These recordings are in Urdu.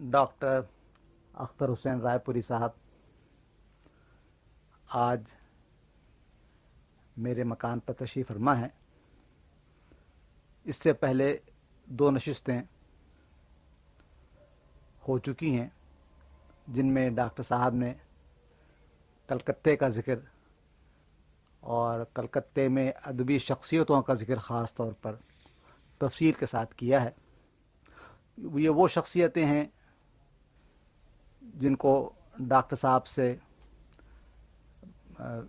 ڈاکٹر اختر حسین رائے پوری صاحب، آج میرے مکان پر تشریف فرما ہے۔ اس سے پہلے دو نشستیں ہو چکی ہیں، جن میں ڈاکٹر صاحب نے کلکتے کا ذکر اور کلکتے میں ادبی شخصیتوں کا ذکر خاص طور پر تفصیل کے ساتھ کیا ہے۔ یہ وہ شخصیتیں ہیں جن کو ڈاکٹر صاحب سے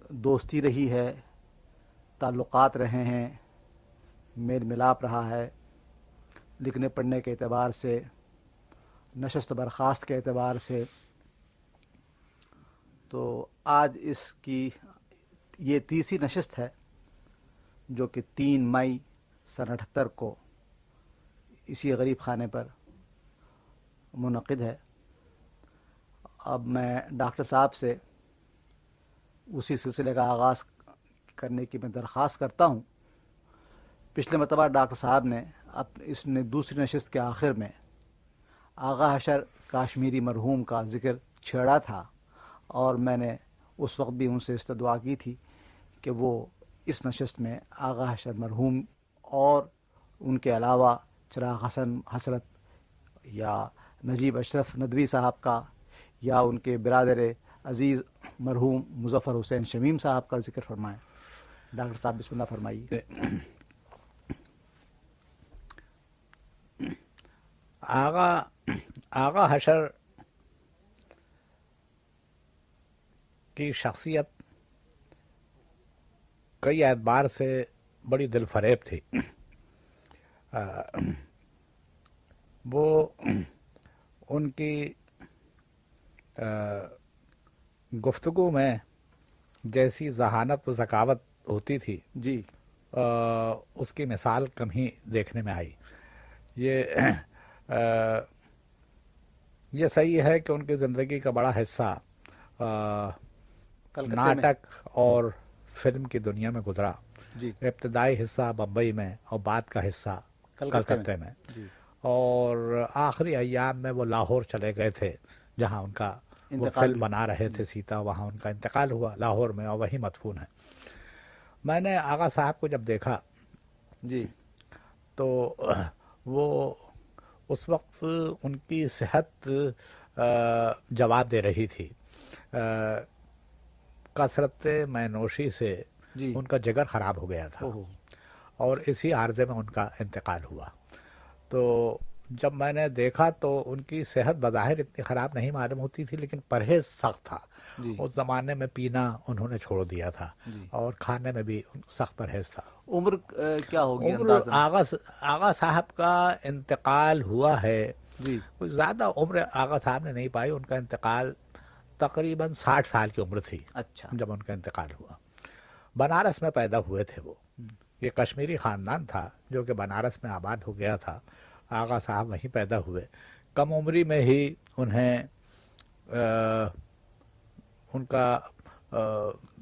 دوستی رہی ہے، تعلقات رہے ہیں، میل ملاپ رہا ہے، لکھنے پڑھنے کے اعتبار سے، نشست برخاست کے اعتبار سے۔ تو آج اس کی یہ تیسری نشست ہے، جو کہ تین مئی سن اٹھتر کو اسی غریب خانے پر منعقد ہے۔ اب میں ڈاکٹر صاحب سے اسی سلسلے کا آغاز کرنے کی میں درخواست کرتا ہوں۔ پچھلے مرتبہ ڈاکٹر صاحب نے اب اس نے دوسری نشست کے آخر میں آغا حشر کاشمیری مرحوم کا ذکر چھیڑا تھا اور میں نے اس وقت بھی ان سے استدعا کی تھی کہ وہ اس نشست میں آغا حشر مرحوم اور ان کے علاوہ چراغ حسن، حسرت یا نجیب اشرف ندوی صاحب کا یا ان کے برادر عزیز مرحوم مظفر حسین شمیم صاحب کا ذکر فرمائیں۔ ڈاکٹر صاحب، بسم اللہ فرمائیے۔ آغا آغا حشر کی شخصیت کئی اعتبار سے بڑی دل فریب تھی۔ وہ ان کی گفتگو میں جیسی ذہانت و ذکاوت ہوتی تھی جی۔ اس کی مثال کم ہی دیکھنے میں آئی۔ یہ یہ صحیح ہے کہ ان کی زندگی کا بڑا حصہ ناٹک اور فلم کی دنیا میں گزرا۔ جی۔ ابتدائی حصہ بمبئی میں اور بعد کا حصہ کلکتے میں۔ جی۔ اور آخری ایام میں وہ لاہور چلے گئے تھے جہاں ان کا وہ انتقال فلم بنا رہے تھے سیتا وہاں ان کا انتقال ہوا لاہور میں اور وہی مدفون ہے میں نے آغا صاحب کو جب دیکھا جی۔ تو وہ اس وقت ان کی صحت جواب دے رہی تھی۔ کثرت میں نوشی سے جی۔ ان کا جگر خراب ہو گیا تھا۔ اور اسی عارضے میں ان کا انتقال ہوا۔ تو جب میں نے دیکھا تو ان کی صحت بظاہر اتنی خراب نہیں معلوم ہوتی تھی لیکن پرہیز سخت تھا۔ جی۔ اس زمانے میں پینا انہوں نے چھوڑ دیا تھا۔ جی۔ اور کھانے میں بھی سخت پرہیز تھا۔ عمر کیا ہوگی عمر آغا آغا صاحب کا انتقال ہوا ہے۔ جی۔ کچھ زیادہ عمر آغا صاحب نے نہیں پائی ان کا انتقال تقریباً ساٹھ سال کی عمر تھی۔ اچھا۔ جب ان کا انتقال ہوا۔ بنارس میں پیدا ہوئے تھے وہ۔ یہ کشمیری خاندان تھا جو کہ بنارس میں آباد ہو گیا تھا۔ آغا صاحب وہیں پیدا ہوئے۔ کم عمری میں ہی انہیں ان کا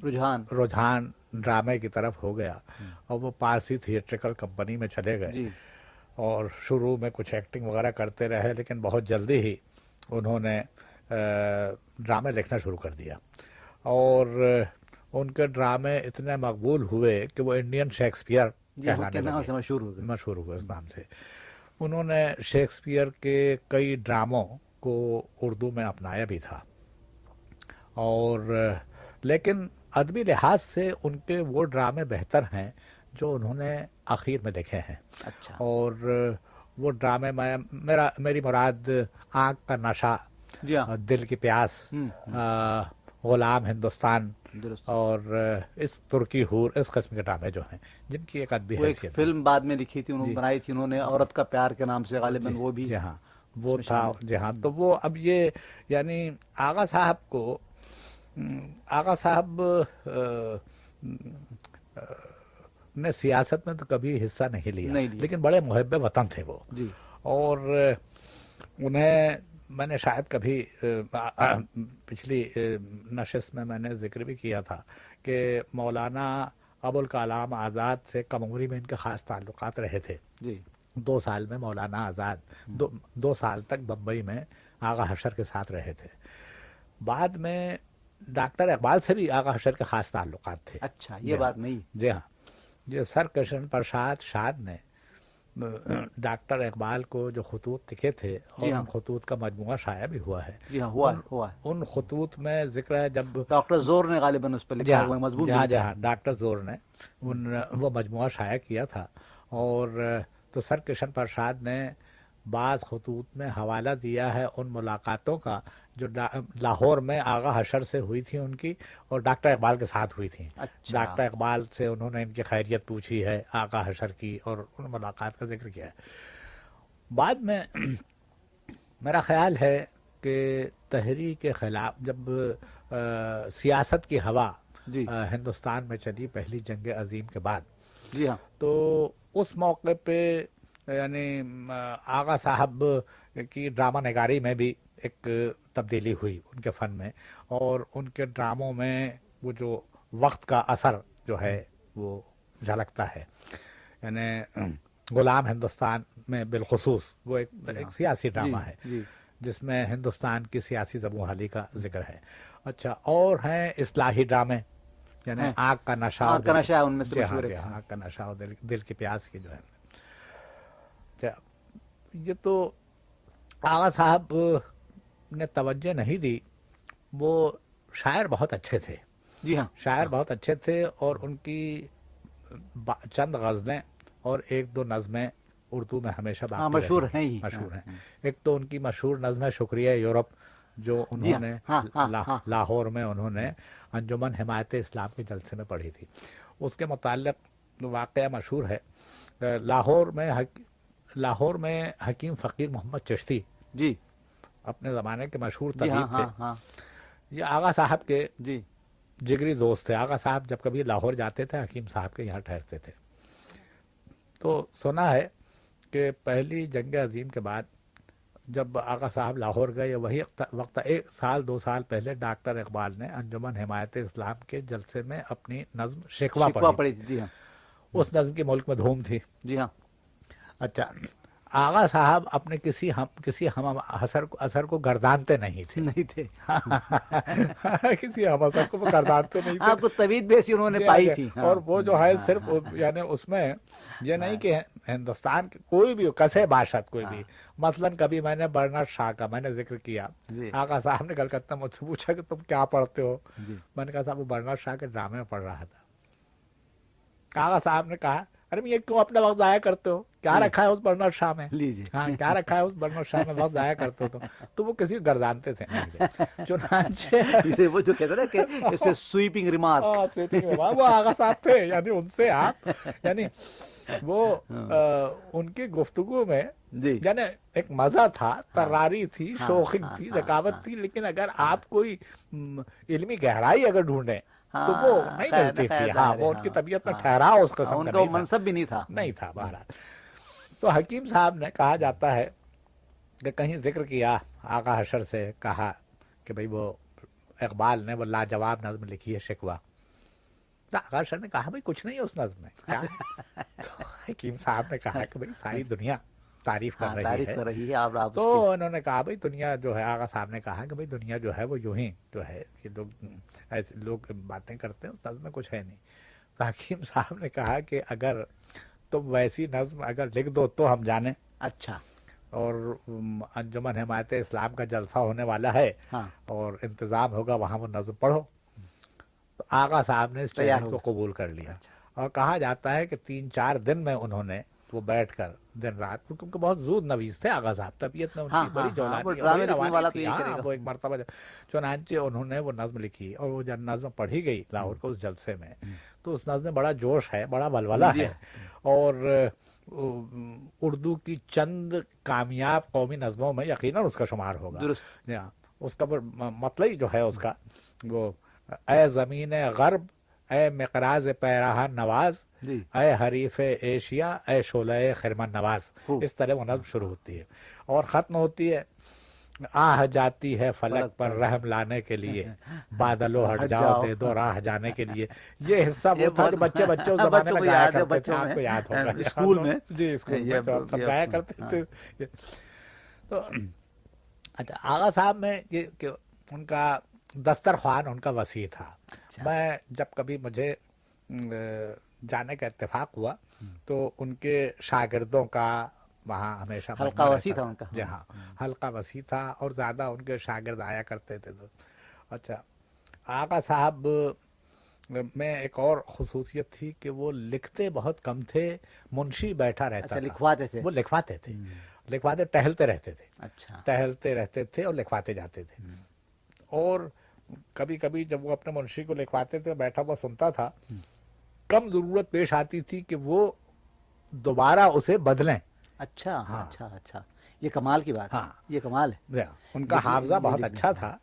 رجحان۔ رجحان ڈرامے کی طرف ہو گیا۔ اور وہ پارسی تھیٹریکل کمپنی میں چلے گئے۔ جی۔ اور شروع میں کچھ ایکٹنگ وغیرہ کرتے رہے لیکن بہت جلدی ہی انہوں نے ڈرامے لکھنا شروع کر دیا۔ اور ان کے ڈرامے اتنے مقبول ہوئے کہ وہ انڈین شیکسپیئر جی ہو گئے۔ مشہور ہوئے اس نام سے۔ انہوں نے شیکسپیئر کے کئی ڈراموں کو اردو میں اپنایا بھی تھا۔ اور لیکن ادبی لحاظ سے ان کے وہ ڈرامے بہتر ہیں جو انہوں نے آخر میں لکھے ہیں۔ اچھا۔ اور وہ ڈرامے میں میرا میری مراد آنکھ کا نشہ جی ہاں۔ دل کی پیاس غلام ہندوستان اور اس ترکی ہور اس قسم کے ڈرامے جو ہیں جن کی ایک ادبی حیثیت۔ فلم بعد میں لکھی تھی انہوں نے جی۔ بنائی تھی انہوں نے عورت کا پیار کے نام سے غالباً وہ بھی جی ہاں وہ تھا جی ہاں تو وہ اب یہ یعنی آغا صاحب کو آغا صاحب نے سیاست میں تو کبھی حصہ نہیں لیا۔ لیکن بڑے محب وطن تھے وہ جی اور انہیں میں نے شاید کبھی آ، پچھلی نشست میں میں نے ذکر بھی کیا تھا کہ مولانا ابوالکلام آزاد سے کم عمری میں ان کے خاص تعلقات رہے تھے۔ جی۔ دو سال میں مولانا آزاد دو دو سال تک بمبئی میں آغا حشر کے ساتھ رہے تھے۔ بعد میں ڈاکٹر اقبال سے بھی آغا حشر کے خاص تعلقات تھے۔ اچھا یہ بات نہیں۔ جی ہاں۔ یہ سر کرشن پرساد شاد نے ڈاکٹر اقبال کو جو خطوط لکھے تھے اور جی ہاں۔ ان خطوط کا مجموعہ شائع بھی ہوا ہے۔ جی ہاں ہوا ہے ہوا ان خطوط میں ذکر ہے جب ڈاکٹر زور نے غالباً اس پہ جی لکھا ہاں ہوا مضبوط لکھا جہاں ڈاکٹر زور نے ان وہ مجموعہ شائع کیا تھا۔ اور تو سر کرشن پرساد نے بعض خطوط میں حوالہ دیا ہے ان ملاقاتوں کا جو لاہور میں آغا حشر سے ہوئی تھی ان کی اور ڈاکٹر اقبال کے ساتھ ہوئی تھیں اچھا۔ ڈاکٹر اقبال سے انہوں نے ان کی خیریت پوچھی ہے آقا حشر کی اور ان ملاقات کا ذکر کیا ہے۔ بعد میں میرا خیال ہے کہ تحریک کے خلاف جب سیاست کی ہوا جی۔ ہندوستان میں چلی پہلی جنگ عظیم کے بعد جی ہاں۔ تو اس موقع پہ یعنی آغا صاحب کی ڈرامہ نگاری میں بھی ایک تبدیلی ہوئی ان کے فن میں اور ان کے ڈراموں میں وہ جو وقت کا اثر جو ہے وہ جھلکتا ہے۔ یعنی غلام ہندوستان میں بالخصوص وہ ایک, ایک سیاسی ڈرامہ جی، ہے جی۔ جس میں ہندوستان کی سیاسی زبوں حالی کا ذکر ہے۔ اچھا اور ہیں اصلاحی ڈرامے یعنی ہیں۔ آگ کا نشہ آگ اور کا نشہ ان میں سے جی ہاں جی ہاں آگ کا نشہ دل, کی پیاس کی جو ہے۔ یہ تو آغا صاحب نے توجہ نہیں دی وہ شاعر بہت اچھے تھے۔ جی ہاں۔ شاعر بہت اچھے تھے اور ان کی چند غزلیں اور ایک دو نظمیں اردو میں ہمیشہ باقی ہاں مشہور ہیں۔ ہی۔ مشہور ہاں، ہیں۔ ایک تو ان کی مشہور نظم ہے شکریہ یورپ جو جی انہوں ہاں، نے ہاں، ہاں، لا- ہاں۔ لاہور میں انہوں نے انجمن حمایت اسلام کے جلسے میں پڑھی تھی۔ اس کے متعلق واقعہ مشہور ہے۔ لاہور میں لاہور میں حکیم فقیر محمد چشتی جی۔ اپنے زمانے کے مشہور جی ہاں طبیب تھے۔ ہاں ہاں۔ یہ آغا صاحب کے جی۔ جگری دوست تھے۔ آغا صاحب جب کبھی لاہور جاتے تھے حکیم صاحب کے یہاں ٹھہرتے تھے۔ تو سنا ہے کہ پہلی جنگ عظیم کے بعد جب آغا صاحب لاہور گئے وہی وقت- ایک سال دو سال پہلے ڈاکٹر اقبال نے انجمن حمایت اسلام کے جلسے میں اپنی نظم شکوا شکوا پڑھی پڑی تھی جی ہاں۔ اس نظم کی ملک میں دھوم تھی۔ جی ہاں۔ اچھا آغا صاحب اپنے کسی ہم کسی ہم اثر کو اثر کو گردانتے نہیں تھے۔ نہیں تھے۔ کسی ہم اثر کو گردانتے نہیں تھے۔ آپ کو طبیعت بھی ایسی انہوں نے جی پائی ہاں، تھی۔ اور وہ جو ہے صرف یعنی اس میں یہ نہیں کہ ہندوستان کے کوئی بھی کسے باشد کوئی بھی۔ مثلا کبھی میں نے برنر شاہ کا میں نے ذکر کیا۔ جی۔ آقا صاحب نے کلکتہ مجھ سے پوچھا کہ تم کیا پڑھتے ہو؟ جی۔ میں نے کہا صاحب وہ برنر شاہ کے ڈرامے میں پڑھ رہا تھا۔ آقا صاحب نے کہا ارے یہ کیوں اپنا وقت ضائع کرتے ہو؟ کیا رکھا ہے اس برنر شاہ میں ہاں کیا رکھا ہے اس برنر شاہ میں وقت ضائع کرتے تو تو وہ کسی گردانتے تھے چنانچہ وہ جو کہتے نا کہ اسے سویپنگ ریمارک وہ آغا صاحب تھے یعنی ان سے آپ یعنی وہ ان کی گفتگو میں یعنی ایک مزہ تھا تراری تھی شوخی تھی ذکاوت تھی لیکن اگر آپ کوئی علمی گہرائی اگر ڈھونڈیں تو وہ نہیں ملتی تھی ہاں وہ ان کی طبیعت میں۔ ٹھہراؤ اس قسم کا منصب بھی نہیں تھا نہیں تھا بہرحال تو حکیم صاحب نے کہا جاتا ہے کہ کہیں ذکر کیا آقا حشر سے کہا کہ بھئی وہ اقبال نے وہ لاجواب نظم لکھی ہے شکوہ۔ تو آقا حشر نے کہا بھئی کچھ نہیں ہے اس نظم میں؟ تو حکیم صاحب نے کہا کہ بھئی ساری دنیا تعریف کر ہاں رہی ہے۔ رہی تو انہوں نے کہا بھئی دنیا جو ہے آغا صاحب نے کہا کہ بھئی دنیا جو ہے وہ یوں ہی جو ہے کہ لوگ ایسے لوگ باتیں کرتے ہیں اس نظم میں کچھ ہے نہیں۔ تو حکیم صاحب نے کہا کہ اگر تم ویسی نظم اگر لکھ دو تو ہم جانیں۔ کی اچھا۔ اور انجمن حمایت اسلام کا جلسہ ہونے والا ہے۔ ہاں۔ اور انتظام ہوگا وہاں وہ نظم پڑھو۔ تو آغا صاحب نے اس چیلنج کو قبول کر لیا۔ اچھا۔ اور کہا جاتا ہے کہ تین چار دن میں انہوں نے وہ بیٹھ کر دن رات کیونکہ بہت زود نویز تھے آغا صاحب طبیعت میں ان ہاں، کی بڑی ہاں، جولانی وہ ہاں، گا۔ وہ ایک مرتبہ چنانچہ انہوں نے وہ نظم لکھی اور وہ جب نظم پڑھی گئی لاہور کو اس جلسے میں تو اس نظم میں بڑا جوش ہے بڑا ولولہ جی۔ ہے۔ اور اردو کی چند کامیاب قومی نظموں میں یقیناً اس کا شمار ہوگا۔ ہاں، اس کا مطلب جو ہے اس کا وہ اے زمین غرب اے مقراز پیراہ نواز جی اے حریف ایشیا اے شعلہ خرمن نواز۔ اس طرح وہ نظم شروع ہوتی ہے اور ختم ہوتی ہے آہ جاتی ہے فلک پر۔ رحم لانے کے لیے بادلو ہٹ جاؤ۔ دے دو راہ جانے کے لیے یہ حصہ وہ تھا جو بچے بچے اس زمانے میں گایا کرتے تھے آپ کو یاد ہوگا اسکول میں۔ جی اسکول میں سب گایا کرتے ہاں۔ تھے تو اچھا آغا صاحب میں کہ ان کا دسترخوان ان کا وسیع تھا اچھا میں جب کبھی مجھے جانے کا اتفاق ہوا تو ان کے شاگردوں کا وہاں ہمیشہ حلقہ وسیع تھا ان کا۔ جی ہاں حلقہ وسیع تھا اور زیادہ ان کے شاگرد آیا کرتے تھے۔ تو اچھا آقا صاحب میں ایک اور خصوصیت تھی کہ وہ لکھتے بہت کم تھے منشی بیٹھا رہتا اچھا تھا۔ لکھواتے تھے۔ وہ لکھواتے تھے۔ لکھواتے ٹہلتے رہتے تھے۔ اچھا۔ ٹہلتے رہتے تھے اور لکھواتے جاتے تھے۔ اور کبھی کبھی جب وہ اپنے منشی کو لکھواتے تھے بیٹھا ہوا سنتا تھا کم ضرورت پیش آتی تھی کہ وہ دوبارہ اسے بدلیں۔ اچھا ہاں۔ اچھا اچھا۔ یہ کمال کی بات ہے۔ ہاں۔ یہ کمال ہے۔ جی ہاں، ان کا حافظہ بہت اچھا تھا۔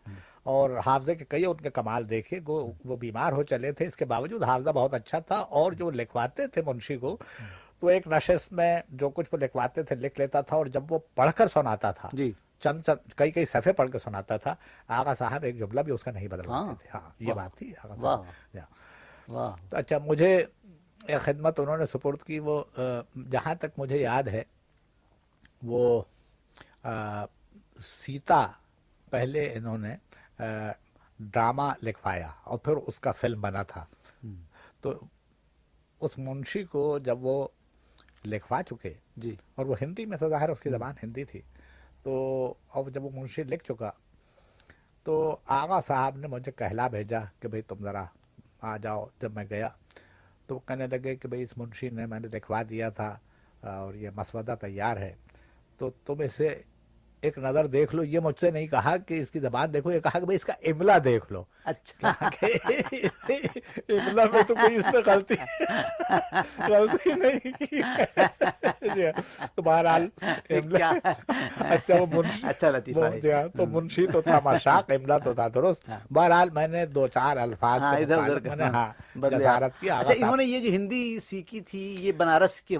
اور حافظے کے کئی ان کے کمال دیکھے وہ وہ بیمار ہو چلے تھے۔ اس کے باوجود حافظہ بہت اچھا تھا۔ اور جو لکھواتے تھے منشی کو تو ایک نشست میں جو کچھ وہ لکھواتے تھے لکھ لیتا تھا اور جب وہ پڑھ کر سناتا تھا جی۔ چند چند کئی کئی صفحے پڑھ کے سناتا تھا آغا صاحب ایک جملہ بھی اس کا نہیں بدلواتے ہاں۔ تھے۔ ہاں یہ بات تھی۔ آغا صاحب جی تو اچھا مجھے ایک خدمت انہوں نے سپورٹ کی وہ جہاں تک مجھے یاد ہے وہ سیتا پہلے انہوں نے ڈرامہ لکھوایا اور پھر اس کا فلم بنا تھا۔ تو اس منشی کو جب وہ لکھوا چکے جی۔ اور وہ ہندی میں تھا ظاہر اس کی زبان ہندی تھی تو اب جب وہ منشی لکھ چکا تو آغا صاحب نے مجھے کہلا بھیجا کہ بھئی تم ذرا آ جاؤ جب میں گیا۔ تو وہ کہنے لگے کہ بھئی اس منشی نے میں نے لکھوا دیا تھا اور یہ مسودہ تیار ہے۔ تو تم اسے ایک نظر دیکھ لو یہ مجھ سے نہیں کہا کہ اس کی زبان دیکھو یہ کہا کہ بھئی اس کا املا دیکھ لو۔ اچھا۔ املا میں تو کوئی اس نے غلطی غلطی نہیں کی۔ جی ہاں، تو بہرحال اچھا وہ اچھا لطیفہ جی ہاں، تو منشی تو تھا مشاق املا تو تھا درست۔ بہرحال میں نے دو چار الفاظ ہاں میں نے ہاں جزارت کی اچھا انہوں نے یہ جو ہندی سیکھی تھی یہ بنارس کی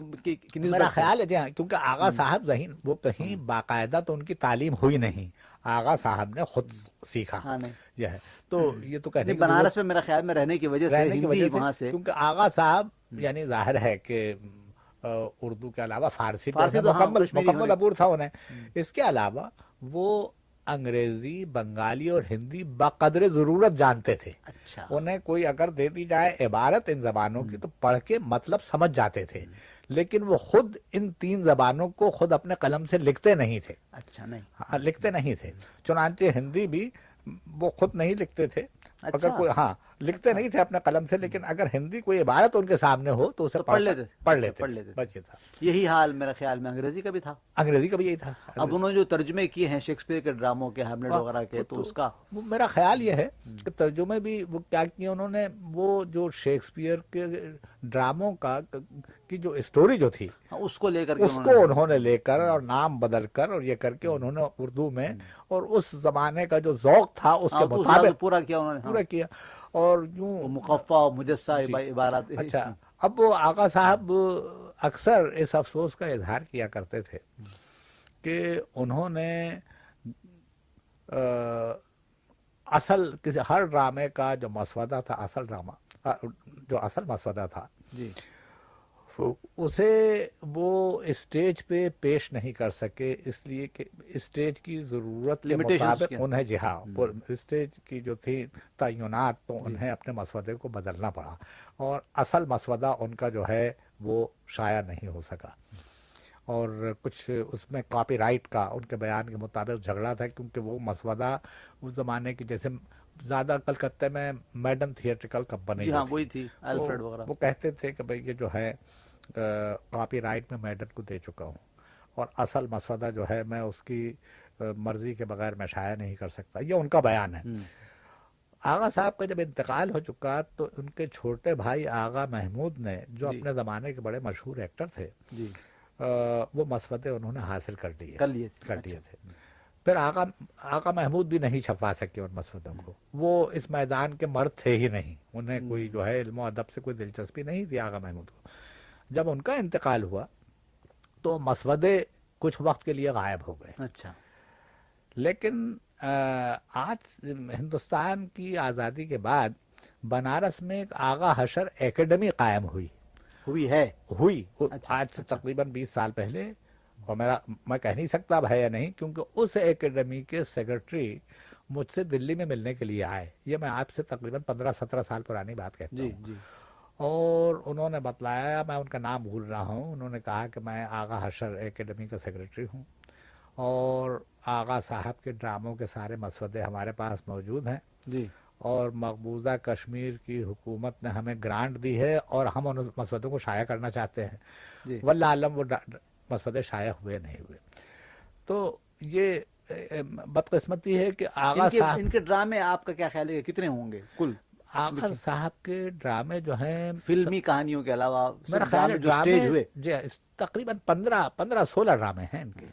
میرا خیال ہے جی ہاں کیونکہ آغا صاحب ذہین وہ کہیں باقاعدہ تو ان کی تعلیم ہوئی نہیں۔ آغا صاحب نے خود سیکھا۔ ہاں یہ ہے۔ تو یہ تو کہنے کی بنارس میں میرا خیال میں رہنے کی وجہ سے کی وہاں کیونکہ آغا صاحب یعنی ظاہر ہے کہ اردو کے علاوہ فارسی ہاں، مکمل مکمل عبور تھا انہیں۔ اس کے علاوہ وہ انگریزی بنگالی اور ہندی بقدر ضرورت جانتے تھے۔ اچھا۔ انہیں کوئی اگر دے دی جائے عبارت ان زبانوں کی تو پڑھ کے مطلب سمجھ جاتے تھے۔ لیکن وہ خود ان تین زبانوں کو خود اپنے قلم سے لکھتے نہیں تھے۔ اچھا نہیں۔ ہاں لکھتے نہیں تھے۔ چنانچہ ہندی بھی وہ خود نہیں لکھتے تھے۔ اگر اچھا۔ کوئی ہاں لکھتے نہیں تھے اپنے قلم سے لیکن اگر ہندی کوئی عبارت ان کے سامنے ہو تو اسے پڑھ لیتے۔ پڑھ لیتے پڑھ لیتے۔ بس یہ تھا یہی حال میرا خیال میں انگریزی کا بھی تھا انگریزی کا بھی یہی تھا اب انہوں نے جو ترجمے کیے ہیں شیکسپیئر کے ڈراموں کے ہیملیٹ وغیرہ کے تو اس کا میرا خیال یہ ہے کہ ترجمے بھی وہ کیا کیے انہوں نے وہ جو شیکسپیئر کے ڈراموں کا کی جو اسٹوری جو تھی ہاں، اس کو لے کر اس کو انہوں نے لے کر اور نام بدل کر اور یہ کر کے انہوں نے اردو میں اور اس زمانے کا جو ذوق تھا اس کے ہاں، مطابق پورا کیا انہوں نے ہاں۔ پورا کیا اور یوں مقفع مجسہ عبارات اچھا اب وہ آقا صاحب اکثر اس افسوس کا اظہار کیا کرتے تھے کہ انہوں نے اصل کسی ہر ڈرامے کا جو مسودہ تھا اصل ڈرامہ جو اصل مسودہ تھا جی۔ اسے وہ اسٹیج پہ پیش نہیں کر سکے اس لیے کہ اسٹیج کی ضرورت کے مطابق۔ انہیں جی ہاں اسٹیج کی جو تھی تعینات تو انہیں اپنے مسودے کو بدلنا پڑا۔ اور اصل مسودہ ان کا جو ہے وہ شائع نہیں ہو سکا۔ اور کچھ اس میں کاپی رائٹ کا ان کے بیان کے مطابق جھگڑا تھا کیونکہ وہ مسودہ اس زمانے کی جیسے زیادہ کلکتے میں میڈن تھیٹریکل کمپنی جی جو ہاں تھی، وہی تھی الفریڈ وہ- وغیرہ۔ وہ کہتے تھے کہ بھئی یہ جو ہے کاپی رائٹ میں میڈن کو دے چکا ہوں۔ اور اصل مسودہ جو ہے میں اس کی مرضی کے بغیر میں شائع نہیں کر سکتا۔ یہ ان کا بیان ہے۔ آغا صاحب کا جب انتقال ہو چکا تو ان کے چھوٹے بھائی آغا محمود نے جو جی۔ اپنے زمانے کے بڑے مشہور ایکٹر تھے جی۔ وہ مسودے انہوں نے حاصل کر لیے۔ کر لیے کر لیے تھے۔ پھر آقا آقا محمود بھی نہیں چھپا سکے ان مسودوں کو۔ وہ اس میدان کے مرد تھے ہی نہیں۔ انہیں کوئی جو ہے علم و ادب سے کوئی دلچسپی نہیں تھی آقا محمود کو۔ جب ان کا انتقال ہوا تو مسودے کچھ وقت کے لیے غائب ہو گئے۔ اچھا۔ لیکن آج ہندوستان کی آزادی کے بعد بنارس میں ایک آغا حشر اکیڈمی قائم ہوئی۔ ہوئی ہے۔ ہوئی۔ اچھا، آج سے تقریباً بیس سال پہلے۔ اور میرا میں کہہ نہیں سکتا اب ہے یا نہیں کیونکہ اس اکیڈمی کے سیکرٹری مجھ سے دلی میں ملنے کے لیے آئے۔ یہ میں آپ سے تقریباً پندرہ سترہ سال پرانی بات کہتا جی ہوں جی۔ اور انہوں نے بتلایا میں ان کا نام بھول رہا ہوں۔ انہوں نے کہا کہ میں آغا حشر اکیڈمی کا سیکرٹری ہوں اور آغا صاحب کے ڈراموں کے سارے مسودے ہمارے پاس موجود ہیں۔ جی۔ اور مقبوضہ کشمیر کی حکومت نے ہمیں گرانٹ دی ہے اور ہم ان مسودوں کو شائع کرنا چاہتے ہیں۔ جی۔ واللہ عالم وہ مسودے شائع ہوئے نہیں ہوئے۔ تو یہ بدقسمتی ہے کہ آغا ان کے صاحب ان کے ڈرامے آپ کا کیا خیال ہے کتنے ہوں گے کل؟ آغا صاحب کے ڈرامے جو ہیں فلمی کہانیوں کے علاوہ میرا خیال ہے ڈرامے جی تقریباً پندرہ پندرہ سولہ ڈرامے ہیں ان کے۔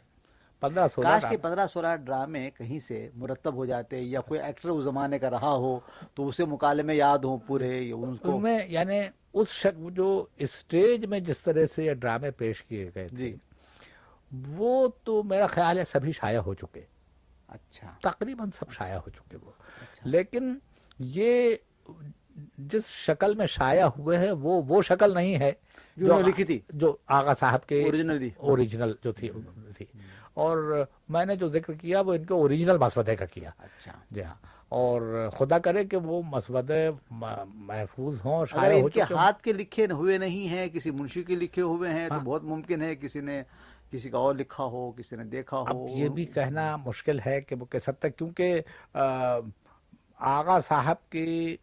پندرہ سولہ کاش کے پندرہ سولہ ڈرامے کہیں سے مرتب ہو جاتے یا کوئی ایکٹر اس زمانے کا رہا ہو تو اسے مکالمے یاد ہوں پورے ان کو میں یعنی اس شک جو اسٹیج میں جس طرح سے یہ ڈرامے پیش کیے گئے جی۔ وہ تو میرا خیال ہے سبھی شائع ہو چکے۔ اچھا۔ تقریباً سب شائع ہو چکے وہ۔ اچھا۔ لیکن یہ جس شکل میں شائع ہوئے ہیں وہ وہ شکل نہیں ہے۔ جو لکھی تھی۔ جو آغا صاحب کے اوریجنلی اوریجنل جو تھی تھی۔ اور میں نے جو ذکر کیا وہ ان کے اوریجنل مسودے کا کیا۔ اچھا۔ جی ہاں۔ اور خدا کرے کہ وہ مسودے محفوظ ہوں ہو ان کے ہاتھ کے لکھے ہوئے نہیں ہیں کسی منشی کے لکھے ہوئے ہیں تو ہاں۔ بہت ممکن ہے کسی نے کسی کا اور لکھا ہو کسی نے دیکھا ہو۔ یہ بھی کہنا مشکل ہے کہ وہ کس حد تک کیونکہ آغا صاحب کی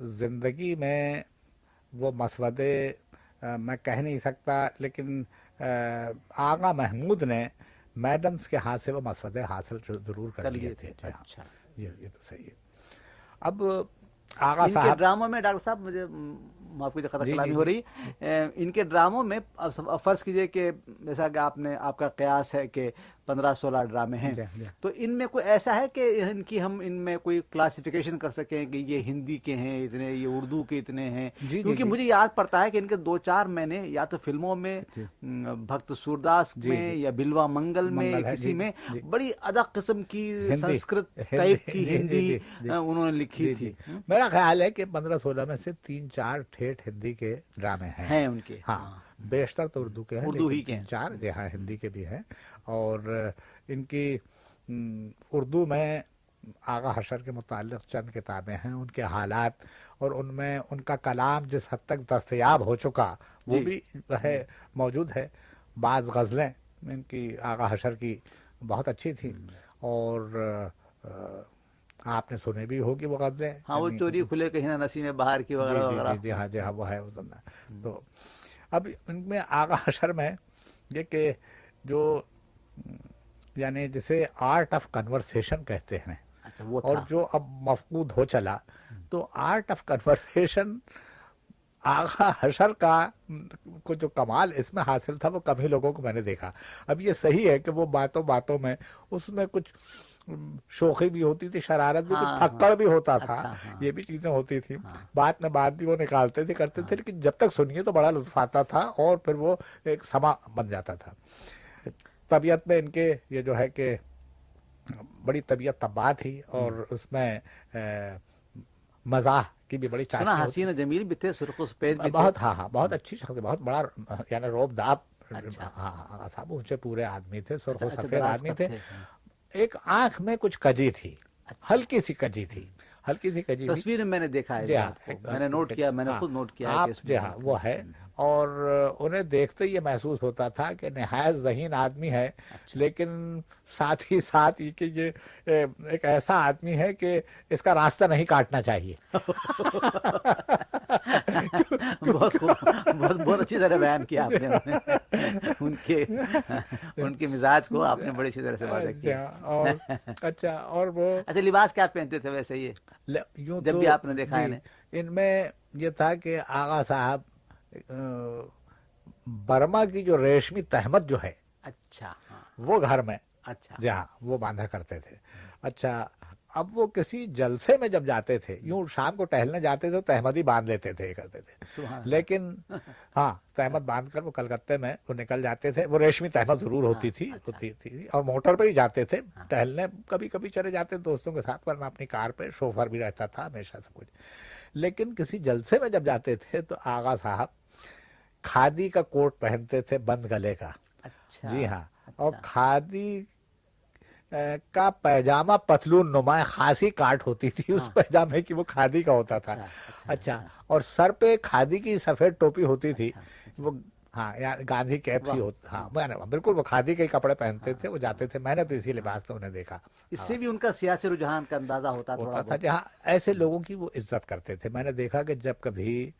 زندگی میں وہ مسودے میں کہہ نہیں سکتا لیکن آغا محمود نے میڈمز کے ہاتھ سے وہ مسودے حاصل ضرور کر لیے تھے۔ جی ہاں۔ اچھا۔ یہ یہ تو صحیح ہے۔ اب آغا صاحب ڈراموں میں ڈاکٹر صاحب مجھے معاف کیجیے جی، کلامی جی، ہو جی۔ رہی ہے ان کے ڈراموں میں اب فرض کیجیے کہ جیسا کہ آپ نے آپ کا قیاس ہے کہ پندرہ سولہ ڈرامے ہیں جی، جی۔ تو ان میں کوئی ایسا ہے کہ ان کی ہم ان میں کوئی کلاسیفیکیشن کر سکیں کہ یہ ہندی کے ہیں اتنے یہ اردو کے اتنے ہیں جی، جی، کیونکہ جی۔ مجھے یاد پڑتا ہے کہ ان کے دو چار میں نے یا تو فلموں میں بھکت سورداس جی، میں جی۔ یا بلوا منگل میں کسی جی، میں جی۔ بڑی ادق قسم کی سنسکرت ٹائپ کی جی، جی، ہندی جی، جی۔ انہوں نے لکھی جی، تھی جی۔ میرا خیال ہے کہ پندرہ سولہ میں سے تین چار ٹھیٹ ہندی کے ڈرامے ہیں۔ ان کے۔ ہاں بیشتر تو اردو کے ہیں اردو ہی کے چار جی ہاں ہندی کے بھی ہیں۔ اور ان کی اردو میں آغا حشر کے متعلق چند کتابیں ہیں ان کے حالات اور ان میں ان کا کلام جس حد تک دستیاب ہو چکا وہ جی۔ بھی ہے موجود ہے۔ بعض غزلیں ان کی آغا حشر کی بہت اچھی تھی اور آپ نے سنی بھی ہوگی وہ غزلیں ہاں وہ یعنی- چوری کھلے کہیں نہ نسی میں باہر کی جی وغیرہ جی وغیرہ۔ جی جی ہاں جی ہاں وہ ہے تو اب ان میں آغا حشر میں یہ کہ جو یعنی جسے آرٹ آف کنورسیشن کہتے ہیں۔ اچھا اور جو اب مفقود ہو چلا تو art of conversation Agha Hashr کا کو جو کمال اس میں حاصل تھا وہ کم ہی لوگوں کو میں نے دیکھا۔ اب یہ صحیح ہے کہ وہ باتوں باتوں میں اس میں کچھ شوخی بھی ہوتی تھی شرارت بھی ہاں، کچھ پھکڑ بھی ہوتا تھا۔ اچھا، ہاں۔ یہ بھی چیزیں ہوتی تھی ہاں۔ بات میں بات بھی وہ نکالتے تھے کرتے تھے لیکن جب تک سنیے تو بڑا لطف آتا تھا اور پھر وہ ایک سما بن جاتا تھا۔ طبیعت میں ان کے یہ جو ہے کہ بڑی طبیعت طبع تھی اور اس میں مزاح کی بھی بڑی ہوتی حسین و جمیل بھی تھے سرخ و سفید بھی بہت ہاں ہاں بہت اچھی شخص بہت بڑا یعنی روب داب اچھا۔ ہاں ہاں اونچے پورے آدمی تھے سرخ و اچھا، سفید دراز آدمی تھے؟ ہاں۔ ایک آنکھ میں کچھ کجی تھی ہلکی سی کجی تھی۔ ہلکی سی کجی تصویر میں نے دیکھا ہے جی ہاں میں نے نوٹ کیا میں نے ہاں، خود نوٹ کیا ہے جی ہاں وہ ہے۔ اور انہیں دیکھتے یہ محسوس ہوتا تھا کہ نہایت ذہین آدمی ہے اچھا۔ لیکن ساتھ ہی ساتھ یہ کہ یہ ایک ایسا آدمی ہے کہ اس کا راستہ نہیں کاٹنا چاہیے بہت بہت بہت اچھی طرح بیان کیا آپ نے ان کے ان کے مزاج کو آپ نے بڑی اچھی طرح سے واضح کیا ہاں، اور اچھا اور وہ اچھا لباس کیا پہنتے تھے ویسے یہ جب بھی آپ نے دیکھا ہے جی، انہیں۔ ان میں یہ تھا کہ آغا صاحب برما کی جو ریشمی تہمت جو ہے اچھا ہاں۔ وہ گھر میں اچھا۔ جی ہاں وہ باندھا کرتے تھے۔ اچھا اب وہ کسی جلسے میں جب جاتے تھے یوں شام کو ٹہلنے جاتے تھے تو تہمت ہی باندھ لیتے تھے کرتے تھے۔ لیکن ہاں تہمت باندھ کر وہ کلکتے میں وہ نکل جاتے تھے۔ وہ ریشمی تہمت ضرور ہوتی تھی اچھا۔ ہوتی تھی۔ اور موٹر پہ ہی جاتے تھے ٹہلنے کبھی کبھی چلے جاتے دوستوں کے ساتھ ورنہ اپنی کار پہ شوفر بھی رہتا تھا ہمیشہ سب کچھ۔ لیکن کسی جلسے میں جب جاتے تھے تو آغا صاحب کھادی کا کوٹ پہنتے تھے بند گلے کا۔ اچھا جی ہاں۔ اچھا۔ اور کھادی کا پیجامہ پتلون نما خاصی کاٹ ہوتی تھی اس ہاں۔ پیجامے کی وہ کھادی کا ہوتا تھا۔ اچھا، اچھا، اور سر پہ کھادی کی سفید ٹوپی ہوتی تھی۔ وہ ہاں گاندھی کیپ ہوتا ہاں بالکل وہ کھادی کے ہی کپڑے پہنتے تھے وہ جاتے تھے۔ میں نے تو اسی لباس میں انہیں دیکھا۔ اس سے بھی ان کا سیاسی رجحان کا اندازہ ہوتا تھا جہاں ایسے لوگوں کی وہ عزت کرتے تھے۔ میں نے دیکھا کہ جب کبھی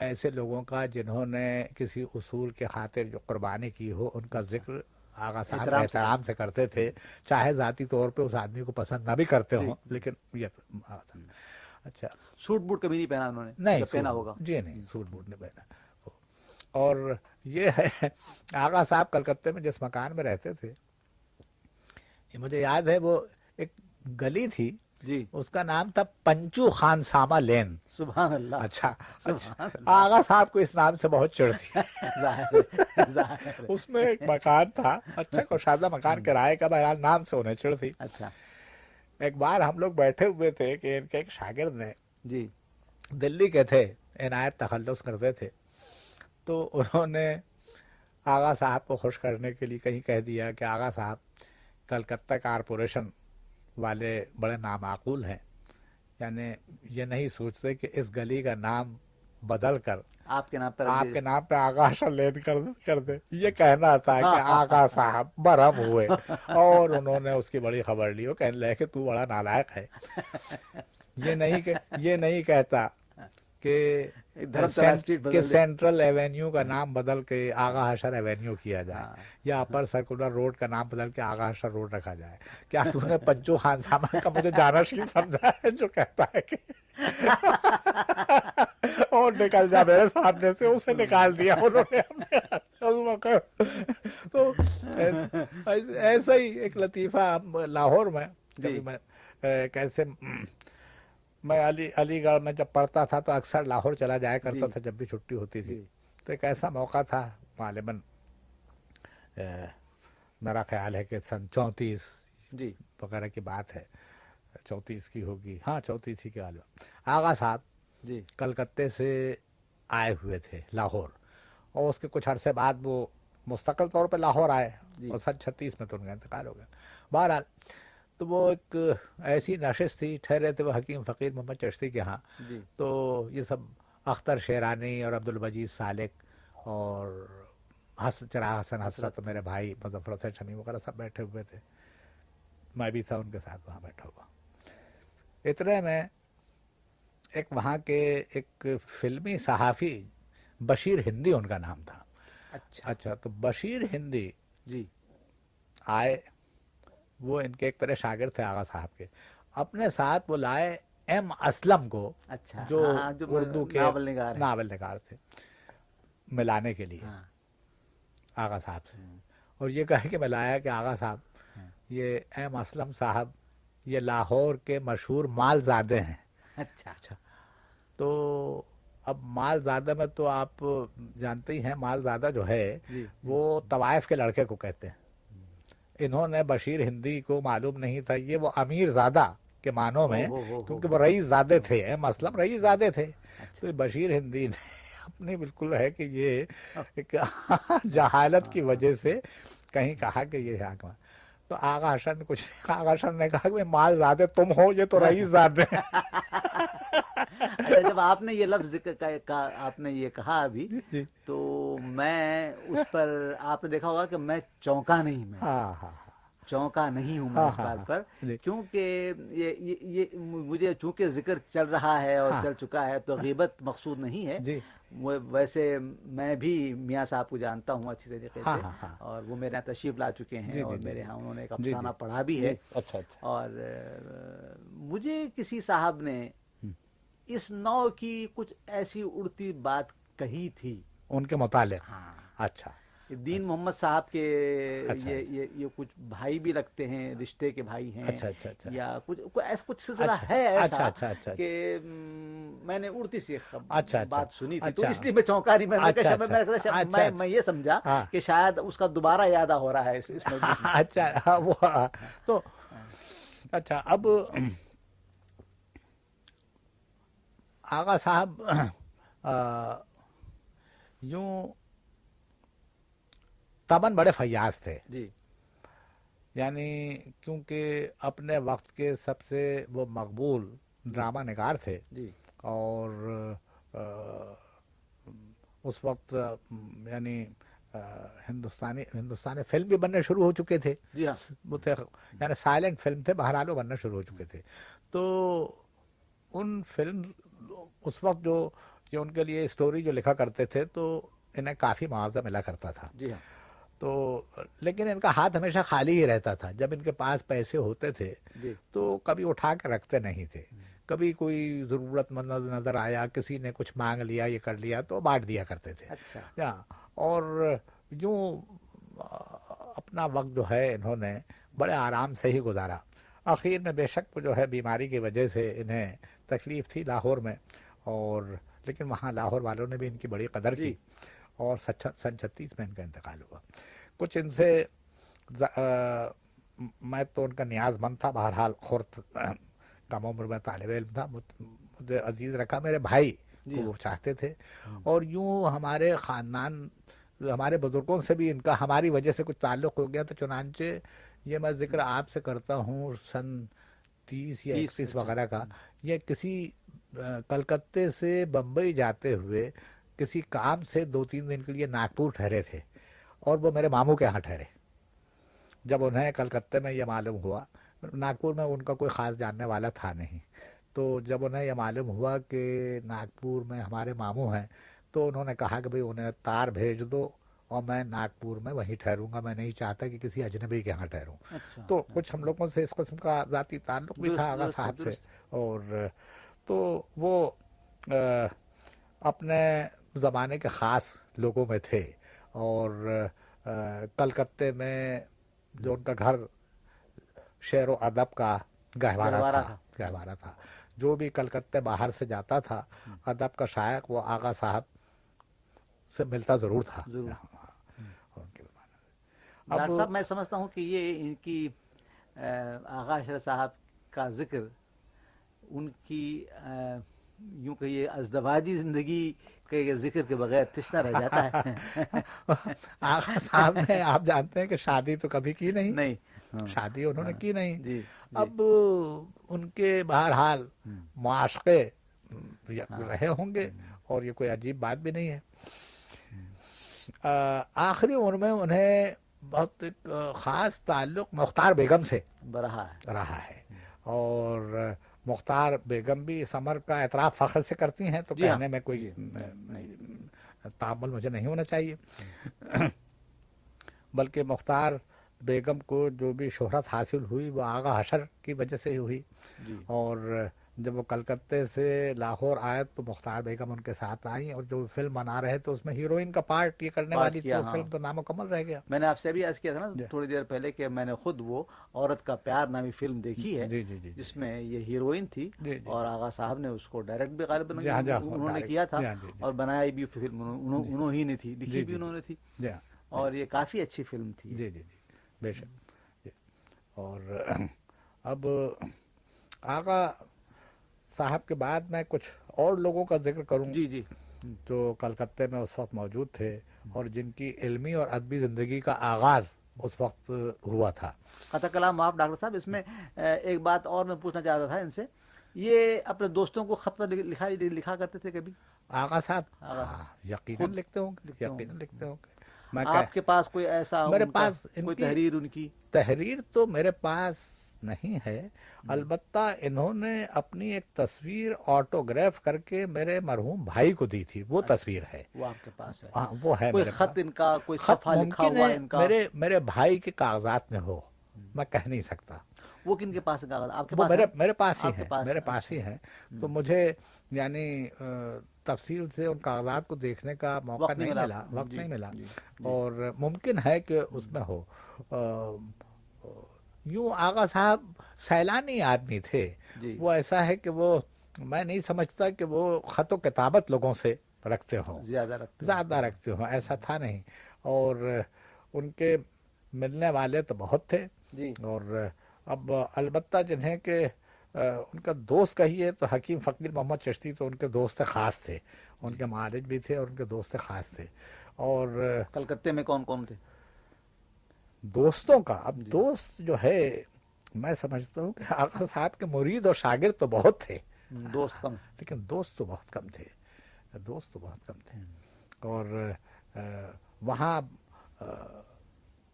ایسے لوگوں کا جنہوں نے کسی اصول کے خاطر جو قربانی کی ہو ان کا ذکر آغا صاحب احترام سے۔ کرتے تھے۔ چاہے ذاتی طور پہ اس آدمی کو پسند نہ بھی کرتے جی۔ ہوں لیکن یہ اچھا۔ سوٹ بوٹ کبھی نہیں پہنا انہوں نے؟ نہیں پہنا ہوگا۔ جی نہیں سوٹ بوٹ نہیں پہنا۔ اور یہ ہے آغا صاحب کلکتے میں جس مکان میں رہتے تھے یہ مجھے یاد ہے وہ ایک گلی تھی۔ جی۔ اس کا نام تھا پنچو خان ساما لین۔ سبحان اللہ۔ اچھا اچھا۔ آغا صاحب کو اس نام سے بہت چڑ تھی ظاہر ہے، ظاہر۔ ہے۔ اس میں ایک مکان تھا اچھا کوشادہ مکان کرائے کا بہرحال نام سے انہیں چڑ تھی اچھا۔ ایک بار ہم لوگ بیٹھے ہوئے تھے کہ ان کے ایک شاگرد نے جی۔ دلی کے تھے عنایت تخلص کرتے تھے۔ تو انہوں نے آغا صاحب کو خوش کرنے کے لیے کہیں کہہ دیا کہ آغا صاحب کلکتہ کارپوریشن والے بڑے نامعقول ہیں۔ یعنی یہ نہیں سوچتے کہ اس گلی کا نام بدل کر آپ کے نام پر آپ کے نام پہ آغا لین کر کر دے۔ یہ کہنا تھا کہ آغا صاحب برہم ہوئے۔ اور انہوں نے اس کی بڑی خبر لی۔ وہ کہنے لگے کہ تو بڑا نالائق ہے۔ یہ نہیں کہ یہ نہیں کہتا کہ کہ۔ سینٹرل ایونیو کا نام بدل کے آغا حشر ایونیو کیا جائے ہاں۔ یا اپر سرکولر روڈ کا نام بدل کے آغا حشر روڈ رکھا جائے کیا تو نے پنچو خان ساما کا مجھے جانشین سمجھا ہے جو کہتا ہے کہ اور نکل جا میرے سامنے سے اسے نکال دیا انہوں نے تو ایس- ایسا ہی ایک لطیفہ لاہور میں جی۔ میں کیسے میں علی علی گڑھ میں جب پڑھتا تھا تو اکثر لاہور چلا جایا کرتا جی۔ تھا جب بھی چھٹی ہوتی تھی۔ جی۔ تو ایک ایسا موقع تھا غالباً میرا خیال ہے کہ سن چونتیس جی۔ وغیرہ کی بات ہے۔ چونتیس کی ہوگی۔ ہاں چونتیس ہی کے غالباً آغا صاحب جی۔ کلکتے سے آئے ہوئے تھے لاہور۔ اور اس کے کچھ عرصے بعد وہ مستقل طور پہ لاہور آئے۔ جی۔ اور سن چھتیس میں تو ان کا انتقال ہو گیا۔ بہرحال تو وہ ایک ایسی نشست تھی ٹھہرے تھے وہ حکیم فقیر محمد چشتی کے ہاں۔ جی۔ تو یہ سب اختر شیرانی اور عبد المجید سالک اور حسن چراغ حسن حسرت میرے بھائی مظفر حسین شمی وغیرہ سب بیٹھے ہوئے تھے۔ میں بھی تھا ان کے ساتھ وہاں بیٹھا ہوا۔ اتنے میں ایک وہاں کے ایک فلمی صحافی بشیر ہندی ان کا نام تھا۔ اچھا۔ اچھا تو بشیر ہندی جی۔ آئے۔ وہ ان کے ایک طرح شاگرد تھے آغا صاحب کے۔ اپنے ساتھ وہ لائے ایم اسلم کو اچھا جو ہاں، جو اردو کے ناول نگار ہیں۔ ناول نگار تھے ملانے کے لیے ہاں۔ آغا صاحب سے۔ اور یہ کہے کہ میں لایا کہ آغا صاحب ہاں۔ یہ ایم اسلم صاحب یہ لاہور کے مشہور مال زادے ہیں۔ اچھا۔ اچھا۔ تو اب مال زادہ میں تو آپ جانتے ہی ہیں مال زادہ جو ہے جی۔ وہ طوائف کے لڑکے کو کہتے ہیں۔ انہوں نے بشیر ہندی کو معلوم نہیں تھا یہ وہ امیر زادہ کے معنوں میں کیونکہ وہ رئیس زادے تھے ایم اسلم رئیس زادے تھے۔ اچھا۔ تو بشیر ہندی نے اپنی بالکل ہے کہ یہ ایک جہالت کی وجہ سے کہیں کہا کہ یہ حاکم ہے۔ تو آغا نے کچھ آغا حشر نے کہا کہ مال زادے تم ہو یہ تو رئیس زادے۔ ہیں اچھا جب آپ نے یہ لفظ آپ نے یہ کہا ابھی جی۔ تو میں اس پر آپ نے دیکھا ہوگا کہ میں چونکا نہیں میں ہاں ہاں۔ چونکا نہیں ہوں میں ہاں، اس ہاں، بات ہاں، پر جی۔ کیونکہ یہ مجھے چونکہ ذکر چل رہا ہے اور۔ چل چکا ہے تو غیبت مقصود نہیں ہے جی ویسے میں بھی میاں صاحب کو جانتا ہوں اچھی طریقے سے۔ اور وہ میرے یہاں تشریف لا چکے ہیں جی، اور میرے۔ یہاں انہوں نے ایک۔ افسانہ پڑھا بھی ہے اچھا اچھا اور مجھے کسی صاحب نے اس نو کی کچھ ایسی اڑتی بات کہی تھی ان کے متعلق ہاں اچھا دین محمد صاحب کے اچھا، یہ یہ یہ کچھ بھائی بھی لگتے ہیں رشتے کے بھائی ہیں اچھا، اچھا، اچھا۔ یا کچھ کچھ سلسلہ اچھا، ہے اچھا، ایسا اچھا، اچھا۔ کہ میں نے اڑتی سی اچھا، اچھا۔ بات سنی تھی تو اچھا۔ اس لیے میں چونکا نہیں میں اچھا، میں- اچھا، اچھا، اچھا۔ یہ سمجھا ہاں۔ کہ شاید اس کا دوبارہ یادہ ہو رہا ہے اس اچھا ہاں، ہاں۔ تو اچھا اب آغا صاحب یوں تمن بڑے فیاض تھے۔ جی۔ یعنی کیونکہ اپنے وقت کے سب سے وہ مقبول ڈرامہ نگار تھے۔ جی۔ اور اس وقت یعنی ہندوستانی ہندوستانی فلم بھی بننے شروع ہو چکے تھے۔ جی ہاں۔ وہ تھے یعنی سائلنٹ فلم تھے بہرحال وہ بننا شروع ہو چکے تھے۔ تو ان فلم اس وقت جو جو ان کے لیے اسٹوری جو لکھا کرتے تھے تو انہیں کافی معاوضہ ملا کرتا تھا۔ جی ہاں۔ تو لیکن ان کا ہاتھ ہمیشہ خالی ہی رہتا تھا۔ جب ان کے پاس پیسے ہوتے تھے جی۔ تو کبھی اٹھا کے رکھتے نہیں تھے۔ کبھی کوئی ضرورت مند نظر آیا کسی نے کچھ مانگ لیا یہ کر لیا تو بانٹ دیا کرتے تھے۔ اچھا۔ یا اور یوں اپنا وقت جو ہے انہوں نے بڑے آرام سے ہی گزارا۔ آخر میں بے شک جو ہے بیماری کی وجہ سے انہیں تکلیف تھی لاہور میں۔ اور لیکن وہاں لاہور والوں نے بھی ان کی بڑی قدر کی۔ جی۔ اور سچ- سن چھتیس میں ان کا انتقال ہوا۔ کچھ ان سے میں تو ان کا نیاز مند تھا بہرحال خورت کم عمر میں طالب علم تھا مجھ- مجھے عزیز رکھا میرے بھائی جی۔ کو ہاں۔ وہ چاہتے تھے۔ اور یوں ہمارے خاندان ہمارے بزرگوں سے بھی ان کا ہماری وجہ سے کچھ تعلق ہو گیا تو چنانچہ یہ میں ذکر آپ سے کرتا ہوں سن تیس یا تیس، اکتیس۔ وغیرہ کا۔ یہ کسی کلکتے سے بمبئی جاتے ہوئے کسی کام سے دو تین دن کے لیے ناگپور ٹھہرے تھے۔ اور وہ میرے ماموں کے ہاں ٹھہرے۔ جب انہیں کلکتے میں یہ معلوم ہوا ناگپور میں ان کا کوئی خاص جاننے والا تھا نہیں۔ تو جب انہیں یہ معلوم ہوا کہ ناگپور میں ہمارے ماموں ہیں تو انہوں نے کہا کہ بھئی انہیں تار بھیج دو اور میں ناگپور میں وہیں ٹھہروں گا۔ میں نہیں چاہتا کہ کسی اجنبی کے ہاں ٹھہروں۔ اچھا تو کچھ ہم لوگوں سے اس قسم کا ذاتی تعلق بھی تھا آغا صاحب سے۔ اور تو وہ اپنے زمانے کے خاص لوگوں میں تھے۔ اور کلکتے میں جو ان کا گھر شعر و ادب کا گہوارہ تھا۔ گہوارہ تھا جو بھی کلکتے باہر سے جاتا تھا ادب کا شائق وہ آغا صاحب سے ملتا ضرور تھا ضرور۔ میں۔ ڈاکٹر اب صاحب میں سمجھتا ہوں کہ یہ ان کی آغا اشرف صاحب کا ذکر ان کی یوں کہیے ازدواجی زندگی کے ذکر کے بغیر تشنا رہ جاتا ہے۔ آغا صاحب نے آپ جانتے ہیں کہ شادی تو کبھی کی نہیں۔ نہیں۔ ہاں، شادی انہوں نے کی نہیں۔ جی اب ان کے بہرحال معاشقے رہے ہوں گے اور یہ کوئی عجیب بات بھی نہیں ہے۔ آخری عمر میں انہیں بہت ایک خاص تعلق مختار بیگم سے ہے۔ رہا ہے۔ اور مختار بیگم بھی سمر کا اعتراف فخر سے کرتی ہیں تو جی ہاں، کہنے میں کوئی تعمل مجھے نہیں ہونا چاہیے۔ بلکہ مختار بیگم کو جو بھی شہرت حاصل ہوئی وہ آغا حشر کی وجہ سے ہی ہوئی۔ جی۔ اور جب وہ کلکتے سے لاہور آئے تو مختار بیگم ان کے ساتھ آئیں اور جو فلم بنا رہے تھے اس میں ہیروئن کا پارٹ یہ کرنے والی تھی ہاں۔ فلم تو نامکمل رہ گیا میں نے آپ سے ابھی عرض کیا تھا جی۔ نا تھوڑی دیر پہلے کہ میں نے خود وہ عورت کا پیار نامی فلم دیکھی ہے جی جی جی جس میں یہ ہیروئن تھی جی، جی۔ اور آغا صاحب نے اس کو ڈائریکٹ بھی غالب جی جی انہوں نے کیا تھا جی جی، جی۔ اور بنائی بھی فلم انہوں ہی نے تھی جی، لکھی بھی جی، انہوں نے تھی جی ہاں اور یہ کافی اچھی فلم تھی جی جی جی بے شک جی۔ اور اب آغا صاحب کے بعد میں کچھ اور لوگوں کا ذکر کروں جی جی۔ جو کلکتے میں اس وقت موجود تھے اور جن کی علمی اور ادبی زندگی کا آغاز اس وقت ہوا تھا۔ قطع کلام آپ ڈاکٹر صاحب اس میں ایک بات اور میں پوچھنا چاہتا تھا ان سے۔ یہ اپنے دوستوں کو خط لکھا لکھا کرتے تھے کبھی؟ آغا صاحب؟ ہاں، یقیناً لکھتے ہوں گے یقیناً لکھتے ہوں گے۔ آپ کے پاس کوئی ایسا میرے پاس کوئی تحریر ان کی؟ تحریر تو میرے پاس نہیں ہے۔ البتہ انہوں نے اپنی ایک تصویر آٹوگراف کر کے میرے مرحوم بھائی کو دی تھی۔ وہ تصویر ہے۔ وہ آپ کے پاس ہے۔ ہاں وہ ہے کوئی خط ان کا کوئی صفحہ لکھا ہوا ان کا؟ میرے میرے بھائی کے کاغذات میں ہو۔ میں کہہ نہیں سکتا۔ وہ کن کے پاس کاغذ آپ کے پاس میرے پاس ہی ہے میرے پاس ہی ہے تو مجھے یعنی تفصیل سے ان کاغذات کو دیکھنے کا موقع نہیں ملا۔ وقت جی، نہیں ملا۔ جی، اور ممکن ہے کہ اس میں ہو۔ یوں آغا صاحب سیلانی آدمی تھے۔ جی۔ وہ ایسا ہے کہ وہ میں نہیں سمجھتا کہ وہ خط و کتابت لوگوں سے رکھتے ہوں۔ زیادہ رکھتے ہیں۔ زیادہ رکھتے ہوں ایسا تھا نہیں۔ اور ان کے ملنے والے تو بہت تھے۔ جی۔ اور اب البتہ جنہیں کہ ان کا دوست کہیے تو حکیم فقیر محمد چشتی تو ان کے دوست خاص تھے۔ ان کے معالج بھی تھے اور ان کے دوست خاص تھے۔ اور کلکتے میں کون کون تھے؟ دوستوں کا۔ اب جی۔ دوست جو ہے میں سمجھتا ہوں کہ آقا صاحب کے مرید اور شاگرد تو بہت تھے۔ دوست کم۔ لیکن دوست تو بہت کم تھے۔ دوست تو بہت کم تھے۔ اور وہاں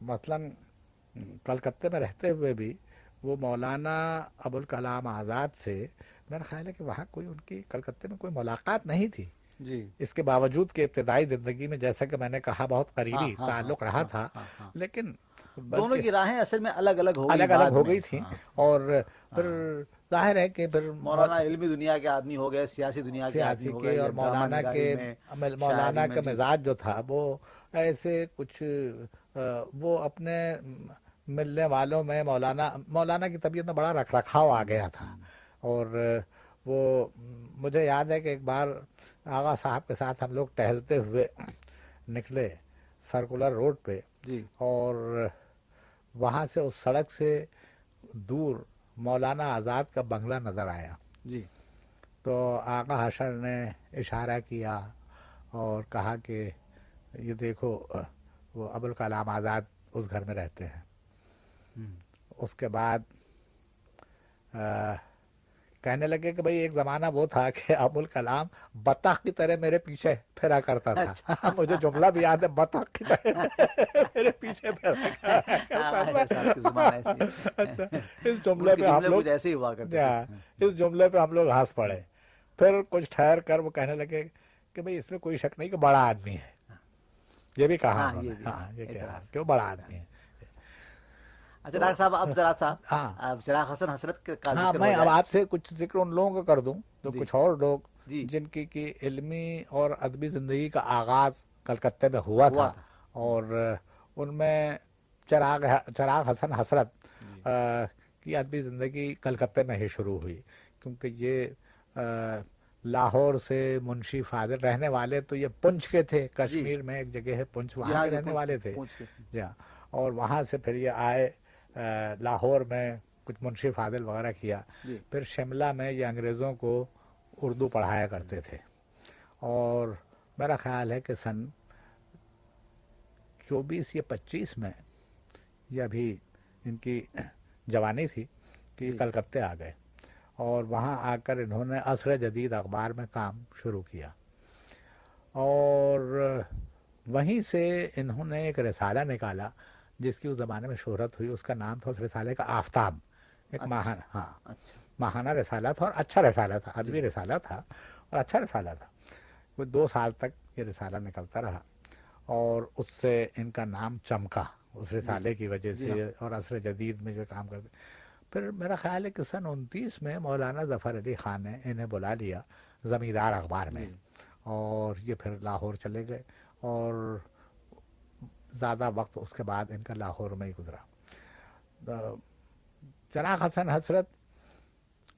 مثلاً کلکتے میں رہتے ہوئے بھی وہ مولانا ابوالکلام آزاد سے میرا خیال ہے کہ وہاں کوئی ان کی کلکتے میں کوئی ملاقات نہیں تھی۔ جی۔ اس کے باوجود کہ ابتدائی زندگی میں جیسا کہ میں نے کہا بہت قریبی ہاں، ہاں، تعلق ہاں، رہا ہاں، تھا۔ لیکن دونوں کی راہیں اصل میں الگ الگ ہو گئی الگ الگ ہو۔ گئی تھیں ہاں۔ اور پھر ظاہر ہے کہ پھر مولانا علمی دنیا کے آدمی ہو گئے سیاسی دنیا کے آدمی سیاسی ہو کے گئے اور مولانا کے مولانا کا۔ مزاج جو تھا وہ ایسے کچھ وہ اپنے ملنے والوں میں مولانا مولانا کی طبیعت میں بڑا رکھ رکھاؤ آ گیا تھا اور وہ مجھے یاد ہے کہ ایک بار آغا صاحب کے ساتھ ہم لوگ ٹہلتے ہوئے نکلے سرکولر روڈ پہ جی اور وہاں سے اس سڑک سے دور مولانا آزاد کا بنگلہ نظر آیا۔ جی۔ تو آقا حشر نے اشارہ کیا اور کہا کہ یہ دیکھو وہ ابوالکلام آزاد اس گھر میں رہتے ہیں۔ اس کے بعد کہنے لگے کہ بھئی ایک زمانہ وہ تھا کہ ابوالکلام بطخ کی طرح میرے پیچھے پھرا کرتا تھا۔ مجھے جملہ بھی یاد ہے بطخ کی طرح میرے پیچھے پھرا آغا کرتا اچھا اس جملے پہ ہم لوگ ایسے ہی ہوا کرتے۔ اس جملے پہ ہم لوگ ہنس پڑے۔ پھر کچھ ٹھہر کر وہ کہنے لگے کہ بھئی اس میں کوئی شک نہیں کہ بڑا آدمی ہے۔ یہ بھی کہا ہاں، یہ ہاں یہ کہا۔ کہ وہ بڑا آدمی ہے۔ اچھا ڈاکٹر صاحب اب ذرا سا ہاں۔ چراغ حسن حسرت ہاں میں اب۔ آپ سے کچھ ذکر ان لوگوں کا کر دوں جو جی۔ کچھ اور لوگ جی۔ جن کی کی علمی اور ادبی زندگی کا آغاز کلکتے میں ہوا تھا۔ اور ان میں چراغ چراغ حسن حسرت جی۔ کی ادبی زندگی کلکتے میں ہی شروع ہوئی۔ کیونکہ یہ لاہور سے منشی فاضل رہنے والے تو یہ پنچ کے تھے۔ کشمیر میں ایک جگہ ہے پنچ وہاں ہاں، کے رہنے والے تھے۔ جی ہاں۔ اور وہاں سے پھر یہ آئے لاہور میں کچھ منشی فاضل وغیرہ کیا۔ جی۔ پھر شملہ میں یہ انگریزوں کو اردو پڑھایا کرتے تھے۔ اور میرا خیال ہے کہ سن چوبیس یا پچیس میں یہ ابھی ان کی جوانی تھی کہ یہ جی۔ کلکتے آ گئے۔ اور وہاں آ کر انہوں نے عصر جدید اخبار میں کام شروع کیا۔ اور وہیں سے انہوں نے ایک رسالہ نکالا جس کی اس زمانے میں شہرت ہوئی اس کا نام تھا اس رسالے کا آفتاب۔ ایک اچھا۔ ماہانہ ہاں۔ اچھا۔ ماہانہ رسالہ تھا اور اچھا رسالہ تھا ادبی رسالہ تھا اور اچھا رسالہ تھا۔ وہ دو سال تک یہ رسالہ نکلتا رہا اور اس سے ان کا نام چمکا اس رسالے کی وجہ جی سے اور عصر جدید میں جو کام کرتے۔ پھر میرا خیال ہے کہ سن انتیس میں مولانا ظفر علی خان نے انہیں بلا لیا زمیندار اخبار میں جی۔ اور یہ پھر لاہور چلے گئے اور زیادہ وقت اس کے بعد ان کا لاہور میں ہی گزرا۔ چراغ حسن حسرت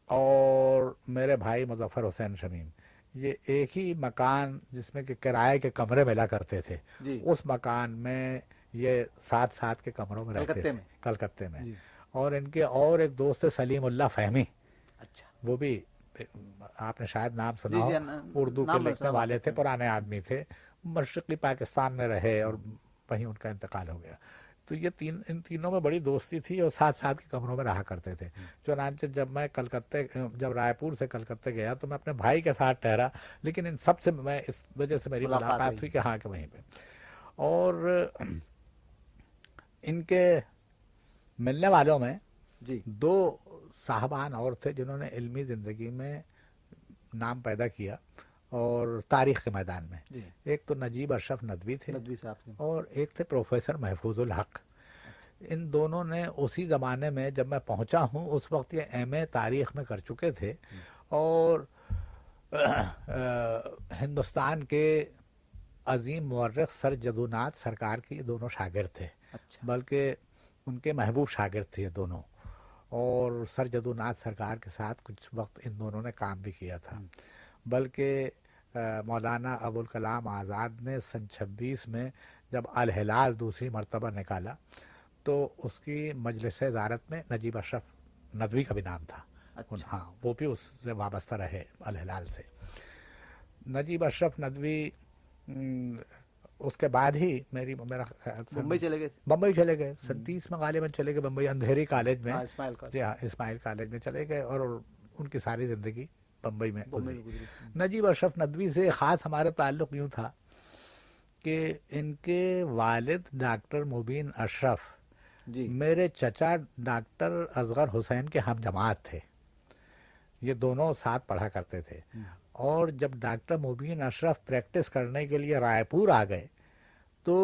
اور میرے بھائی مظفر حسین شمیم یہ ایک ہی مکان جس میں کہ کرائے کے کمرے ملا کرتے تھے۔ جی۔ اس مکان میں یہ ساتھ ساتھ کے کمروں میں رہتے تھے؟ کلکتے میں۔ جی۔ اور ان کے اور ایک دوست سلیم اللہ فہمی۔ اچھا۔ وہ بھی آپ نے شاید نام سنا جی ہو جی اردو کے لکھنے والے تھے۔ پرانے آدمی تھے۔ مشرقی پاکستان میں رہے اور وہیں ان کا انتقال ہو گیا۔ تو یہ تین ان تینوں میں بڑی دوستی تھی اور ساتھ ساتھ کے کمروں میں رہا کرتے تھے۔ چنانچہ جب میں کلکتے جب رائے پور سے کلکتے گیا تو میں اپنے بھائی کے ساتھ ٹھہرا لیکن ان سب سے میں اس وجہ سے میری ملاقات۔ ہوئی کہ ہاں کہ وہیں پہ۔ اور ان کے ملنے والوں میں جی۔ دو صاحبان اور تھے جنہوں نے علمی زندگی میں نام پیدا کیا۔ اور تاریخ کے میدان میں۔ جی۔ ایک تو نجیب اشرف ندوی تھے ندوی صاحب اور ایک تھے پروفیسر محفوظ الحق۔ ان دونوں نے اسی زمانے میں جب میں پہنچا ہوں اس وقت یہ ایم اے تاریخ میں کر چکے تھے۔ اور ہندوستان کے عظیم مورخ سر جدوناتھ سرکار کے یہ دونوں شاگرد تھے۔ اچھا۔ بلکہ ان کے محبوب شاگرد تھے دونوں۔ اور سر جدوناتھ سرکار کے ساتھ کچھ وقت ان دونوں نے کام بھی کیا تھا۔ بلکہ مولانا ابوالکلام آزاد نے سن چھبیس میں جب الہلال دوسری مرتبہ نکالا تو اس کی مجلس ادارت میں نجیب اشرف ندوی کا بھی نام تھا۔ اچھا۔ ہاں وہ بھی اس سے وابستہ رہے الہلال سے۔ نجیب اشرف ندوی اس کے بعد ہی میری میرا خیال سے ممبئی چلے گئے بمبئی چلے گئے۔ ستیس میں غالباً چلے گئے بمبئی اندھیری کالج میں۔ ہاں جی ہاں اسماعیل کالج میں چلے گئے اور ان کی ساری زندگی بمبئی میں گزری۔ نجیب اشرف ندوی سے خاص ہمارا تعلق یوں تھا کہ ان کے والد ڈاکٹر مبین اشرف جی۔ میرے چچا ڈاکٹر اصغر حسین کے ہم جماعت تھے۔ یہ دونوں ساتھ پڑھا کرتے تھے۔ اور جب ڈاکٹر مبین اشرف پریکٹس کرنے کے لیے رائے پور آ گئے تو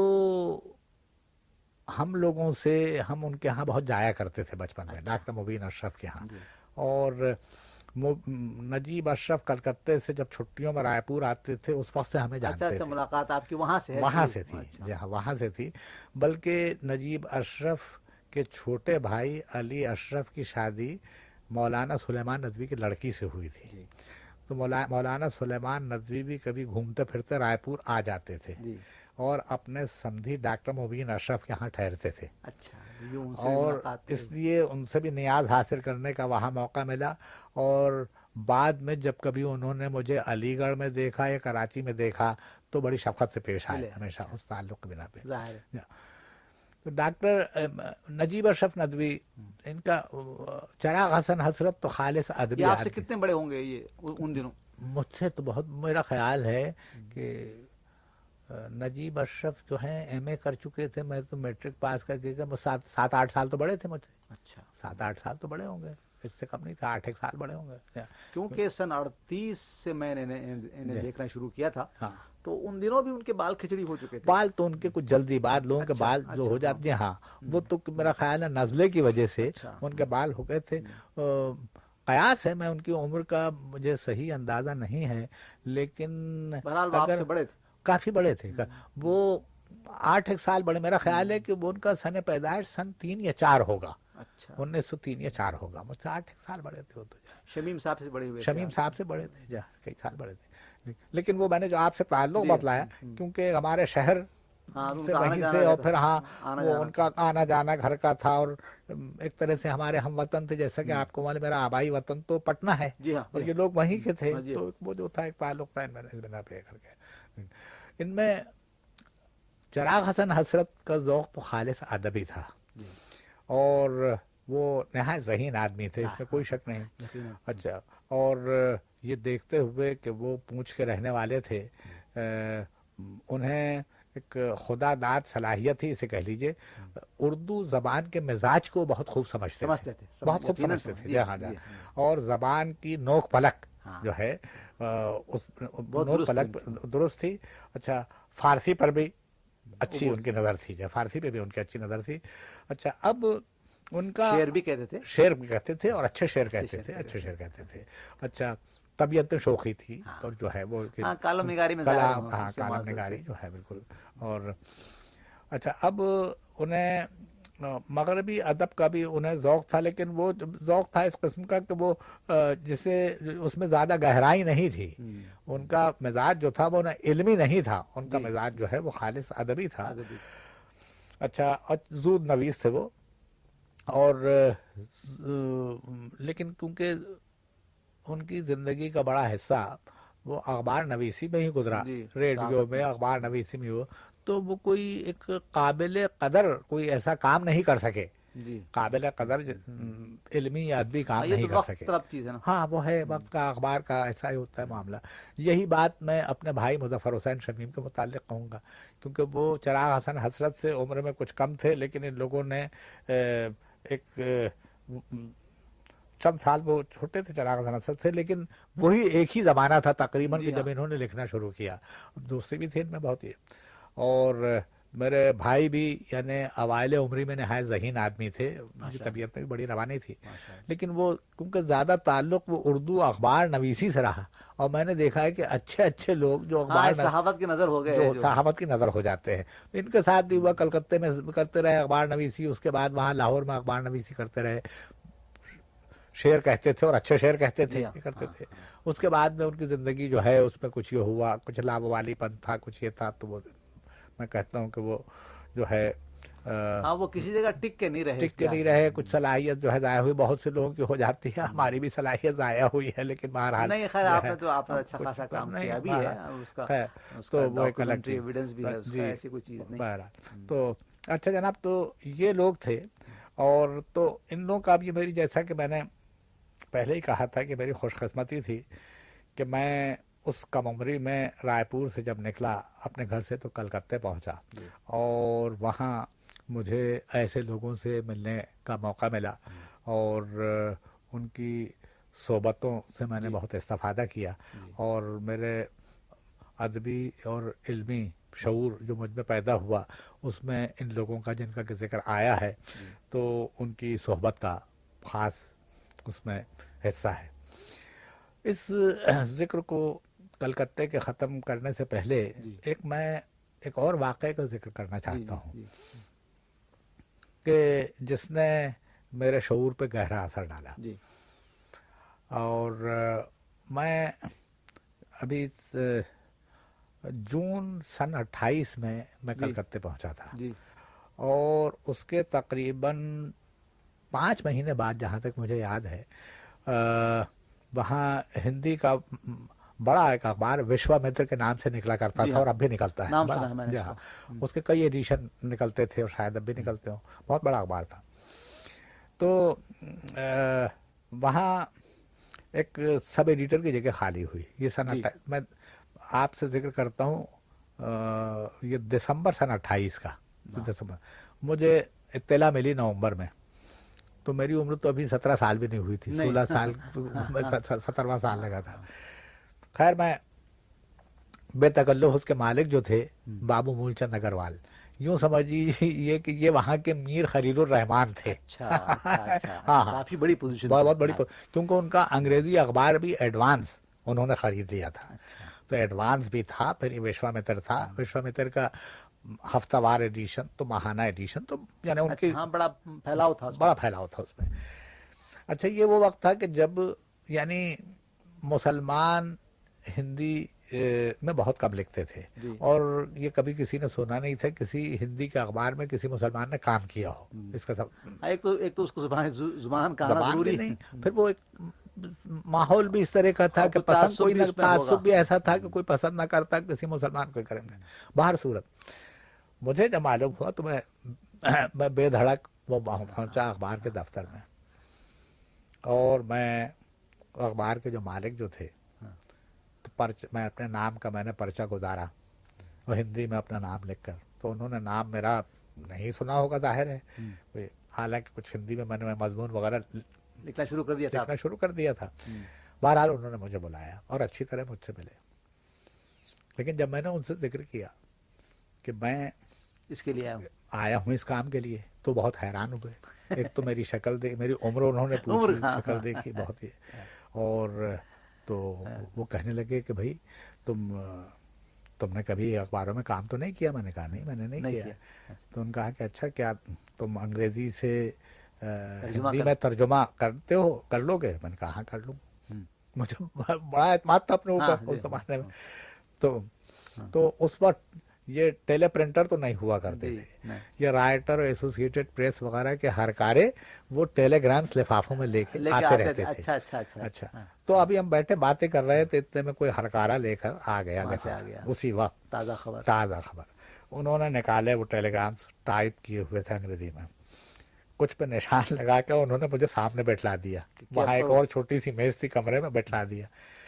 ہم لوگوں سے ہم ان کے ہاں بہت جایا کرتے تھے بچپن میں ڈاکٹر مبین اشرف کے ہاں۔ جی۔ اور نجیب اشرف کلکتے سے جب چھٹیوں میں رائے پور آتے تھے اس وقت سے ہمیں اچھا جانتے اچھا تھے۔ ملاقات آپ کی وہاں سے وہاں جی۔ سے تھی اچھا۔ جی ہاں وہاں سے تھی۔ بلکہ نجیب اشرف کے چھوٹے بھائی علی اشرف کی شادی مولانا سلیمان ندوی کی لڑکی سے ہوئی تھی۔ جی۔ تو مولا- مولانا سلیمان ندوی بھی کبھی گھومتے پھرتے رائے پور آ جاتے تھے۔ اور اپنے سمدھی ڈاکٹر مبین اشرف کے ہاں ٹھہرتے تھے۔ اچھا اور۔ اس لیے ان سے بھی نیاز حاصل کرنے کا وہاں موقع ملا۔ اور بعد میں جب کبھی انہوں نے مجھے علی گڑھ میں دیکھا یا کراچی میں دیکھا تو بڑی شفقت سے پیش آئے ملے، ہمیشہ اس تعلق کے بنا پہ۔ تو ڈاکٹر نجیب اشرف ندوی ان کا چراغ حسن حسرت تو خالص ادبی آپ سے کتنے بڑے ہوں گے یہ؟ ان دنوں۔ مجھ سے تو بہت میرا خیال ہے کہ نجیب اشرف جو ہیں ایم اے کر چکے تھے میں تو میٹرک پاس کر کے وہ سات سات آٹھ سال تو بڑے تھے مجھ سے اچھا۔ سات آٹھ سال تو بڑے ہوں گے۔ اس سے کم نہیں تھا آٹھ ایک سال بڑے ہوں گے۔ کیونکہ سن اڑتیس سے میں نے انہیں- جی۔ دیکھنا شروع کیا تھا۔ ہاں۔ تو ان دنوں بھی ان کے بال کھچڑی ہو چکے تھے۔ بال تو ان کے کچھ جلدی بعد لوگوں کے اچھا، بال جو اچھا، ہو جاتے جی ہاں۔ وہ تو میرا خیال ہے نزلے کی وجہ سے اچھا۔ ان کے بال ہو گئے تھے۔ قیاس ہے میں ان کی عمر کا مجھے صحیح اندازہ نہیں ہے لیکن بہرحال بڑے تھے۔ کافی بڑے تھے۔ وہ آٹھ ایک سال بڑے۔ میرا خیال ہے کہ وہ ان کا سن پیدائش سن تین یا چار ہوگا۔ اچھا۔ انیس سو تین یا چار ہوگا۔ مجھ سے آٹھ ایک سال بڑے تھے وہ تو۔ شمیم صاحب سے بڑے ہوئے شمیم۔ صاحب سے بڑے تھے۔ جا کئی سال بڑے تھے۔ لیکن وہ میں نے جو آپ سے تعلق جی، بتلایا کیونکہ ہمارے شہر ہاں سے وہیں سے اور پھر۔ ہاں وہ ان کا آنا جانا گھر کا تھا اور ایک طرح سے ہمارے ہم وطن تھے۔ جیسا کہ آپ کو معلوم میرا آبائی وطن تو پٹنہ ہے جی ہاں اور یہ لوگ وہیں کے تھے۔ ہاں جی۔ تو وہ جو تھا ایک تعلق تھا ان میں اس بنا پہ کر کے ان میں چراغ حسن حسرت کا ذوق تو خالص ادبی تھا۔ جی۔ اور وہ نہایت ذہین آدمی تھے اس میں کوئی شک نہیں۔ اچھا اور یہ دیکھتے ہوئے کہ وہ پونچھ کے رہنے والے تھے اہ، انہیں ایک خدا داد صلاحیت ہی اسے کہہ لیجیے اردو زبان کے مزاج کو بہت خوب سمجھتے تھے۔ بہت خوب سمجھتے تھے ہاں اور زبان کی نوک پلک ہاں۔ جو ہے درست تھی۔ اچھا فارسی پر بھی اچھی ان کی نظر تھی۔ جو فارسی پہ بھی ان کی اچھی نظر تھی۔ اچھا اب ان کا شعر بھی کہتے تھے؟ شعر بھی کہتے تھے اور اچھے شعر کہتے تھے اچھے شعر کہتے تھے۔ اچھا طبیعت میں شوقی تھی ہاں۔ اور جو ہے وہ ہاں کالم نگاری میں ہاں کالم معذرت نگاری۔ جو ہے بالکل۔ اور اچھا اب انہیں مغربی ادب کا بھی انہیں ذوق تھا لیکن وہ ذوق تھا اس قسم کا کہ وہ جسے اس میں زیادہ گہرائی نہیں تھی۔ ان کا مزاج جو تھا وہ نہ علمی نہیں تھا ان کا جی۔ مزاج جو ہے وہ خالص ادبی تھا۔ اچھا زود نویس تھے وہ۔ اور لیکن کیونکہ ان کی زندگی کا بڑا حصہ وہ اخبار نویسی میں ہی گزرا۔ جی، ریڈیو میں اخبار نویسی میں وہ۔ تو وہ کوئی ایک قابل قدر کوئی ایسا کام نہیں کر سکے۔ جی۔ قابل قدر علمی یا ادبی ہاں، کام یہ نہیں کر سکے۔ ہاں وہ ہے وقت کا اخبار کا ایسا ہی ہوتا ہے معاملہ۔ یہی بات میں اپنے بھائی مظفر حسین شمیم کے متعلق کہوں گا کیونکہ وہ چراغ حسن حسرت سے عمر میں کچھ کم تھے لیکن ان لوگوں نے ایک چند سال وہ چھوٹے تھے چراغ حسن حسرت سے لیکن وہی ایک ہی زمانہ تھا تقریباً جی کہ جب ہاں۔ انہوں نے لکھنا شروع کیا۔ دوسری بھی تھی ان میں بہت ہی۔ اور میرے بھائی بھی یعنی اوائل عمری میں نہایت ذہین آدمی تھے ان کی ماشاء طبیعت میں بھی بڑی روانی تھی۔ لیکن وہ کیونکہ زیادہ تعلق وہ اردو اخبار نویسی سے رہا اور میں نے دیکھا ہے کہ اچھے اچھے لوگ جو ہاں اخبار صحافت کی نظر ہو گئے جو صحافت کی نظر ہو جاتے ہیں۔ ان کے ساتھ بھی وہ کلکتے میں کرتے رہے اخبار نویسی اس کے بعد وہاں لاہور میں اخبار نویسی کرتے رہے۔ شعر کہتے تھے اور اچھے شعر کہتے تھے ہاں، کرتے ہاں، تھے۔ اس کے بعد میں ان کی زندگی جو ہے اس میں کچھ یہ ہوا کچھ لاب والی پن تھا کچھ یہ تھا تو وہ میں کہتا ہوں کہ وہ جو ہے ہاں وہ کسی جگہ ٹک کے نہیں رہے ٹک کے نہیں رہے کچھ صلاحیت جو ہے ضائع ہوئی بہت سے لوگوں کی ہو جاتی ہے ہماری بھی صلاحیت ضائع ہوئی ہے لیکن بہرحال نہیں خیر آپ نے تو آپ نے اچھا خاصا کام کیا بھی ہے اس کا تو وہ ایک الگ ایویڈنس بھی ہے اس کا ایسی کوئی چیز نہیں۔ بہرحال۔ تو اچھا جناب تو یہ لوگ تھے اور تو ان لوگوں کا اب یہ میری جیسا کہ میں نے پہلے ہی کہا تھا کہ میری خوش قسمتی تھی کہ میں اس کم عمری میں رائے پور سے جب نکلا اپنے گھر سے تو کلکتے پہنچا۔ اور وہاں مجھے ایسے لوگوں سے ملنے کا موقع ملا۔ اور ان کی صحبتوں سے میں نے بہت استفادہ کیا۔ اور میرے ادبی اور علمی شعور جو مجھ میں پیدا ہوا اس میں ان لوگوں کا جن کا ذکر آیا ہے تو ان کی صحبت کا خاص اس میں حصہ ہے۔ اس ذکر کو کلکتے کے ختم کرنے سے پہلے جی۔ ایک میں ایک اور واقعے کا ذکر کرنا جی، چاہتا ہوں جی۔ کہ جس نے میرے شعور پہ گہرا اثر ڈالا۔ اور میں ابھی جون سن اٹھائیس میں میں کلکتے پہنچا تھا۔ اور اس کے تقریباً پانچ مہینے بعد جہاں تک مجھے یاد ہے وہاں ہندی کا بڑا ایک اخبار وشوا متر کے نام سے نکلا کرتا جی تھا اور ہاں۔ اب بھی نکلتا ہے۔ جی ہاں۔ اس کے کئی ایڈیشن نکلتے تھے اور شاید اب بھی نکلتے ہوں۔ بہت بڑا اخبار تھا۔ تو وہاں ایک سب ایڈیٹر کی جگہ خالی ہوئی۔ یہ سن جی۔ میں آپ سے ذکر کرتا ہوں یہ دسمبر سن اٹھائیس کا۔ دسمبر۔ مجھے اطلاع ملی نومبر میں۔ تو میری عمر تو ابھی سترہ سال بھی نہیں ہوئی تھی۔ سولہ سال سترواں سال لگا تھا۔ خیر میں بے تکلف اس کے مالک جو تھے بابو مول چند اگروال۔ یوں سمجھیے یہ کہ یہ وہاں کے میر خلیل الرحمان تھے۔ اچھا، اچھا، اچھا۔ ہاں،, ہاں۔ کافی بڑی پوزیشن بہت بڑی کیونکہ ان کا انگریزی اخبار بھی ایڈوانس انہوں نے خرید لیا تھا۔ تو ایڈوانس بھی تھا پھر وشوا متر تھا۔ ہاں۔ وشوا متر کا ہفتہ وار ایڈیشن تو ماہانہ ایڈیشن تو یعنی ان کی بڑا پھیلاؤ تھا بڑا پھیلاؤ تھا اس میں۔ اچھا یہ وہ وقت تھا کہ جب یعنی مسلمان ہندی میں بہت کم لکھتے تھے۔ جی۔ اور یہ کبھی کسی نے سنا نہیں تھا کسی ہندی کے اخبار میں کسی مسلمان نے کام کیا ہو۔ اس کا سب ایک تو ایک تو اس کو زبان زبان ضروری نہیں پھر وہ ایک ماحول بھی اس طرح کا تھا کہ پسند کوئی نہ تعصب بھی ایسا تھا کہ کوئی پسند نہ کرتا کسی مسلمان کو کریں گے۔ باہر صورت مجھے جب معلوم ہوا تو میں میں بے دھڑک وہ پہنچا اخبار کے دفتر میں۔ اور میں اخبار کے جو مالک جو تھے پرچ میں اپنے نام کا میں نے پرچہ گزارا وہ ہندی میں اپنا نام لکھ کر۔ تو انہوں نے نام میرا نہیں سنا ہوگا ظاہر ہے۔ حالانکہ کچھ ہندی میں میں نے مضمون وغیرہ لکھنا شروع کر دیا لکھنا شروع کر دیا تھا۔ بہرحال انہوں نے مجھے بلایا اور اچھی طرح مجھ سے ملے۔ لیکن جب میں نے ان سے ذکر کیا کہ میں اس کے لیے آیا ہوں۔ اس کام کے لیے تو بہت حیران ہوئے۔ ایک تو میری شکل دیکھ میری عمر انہوں نے پوچھی شکل۔ دیکھی بہت ہی۔ اور تو وہ کہنے لگے کہ بھائی تم تم نے کبھی اخباروں میں کام تو نہیں کیا؟ میں نے کہا نہیں میں نے نہیں کیا۔ تو ان کہا کہ اچھا کیا تم انگریزی سے ہندی میں ترجمہ کرتے ہو؟ کر لو گے؟ میں نے کہا ہاں کر لوں۔ مجھے بڑا اعتماد تھا اپنے اوپر ہاں، اس جی، زمانے میں۔ تو اس وقت یہ ٹیلی پرنٹر تو نہیں ہوا کرتے جی، تھے۔ یہ رائٹر ایسوسیٹڈ پریس وغیرہ کے ہر کارے وہ ٹیلی گرامس لفافوں میں لے کے آتے رہتے تھے۔ اچھا اچھا اچھا, اچھا۔ ہاں۔ تو ابھی ہم بیٹھے باتیں کر رہے تھے اتنے میں کوئی ہرکارا لے کر آ گیا اسی وقت تازہ خبر۔ تازہ خبر۔ انہوں نے نکالے وہ ٹیلی گرامس ٹائپ کیے ہوئے تھے انگریزی میں۔ کچھ پہ نشان لگا کے انہوں نے مجھے سامنے بیٹھلا دیا۔ وہاں ایک اور چھوٹی سی میز تھی کمرے میں بیٹھلا دیا۔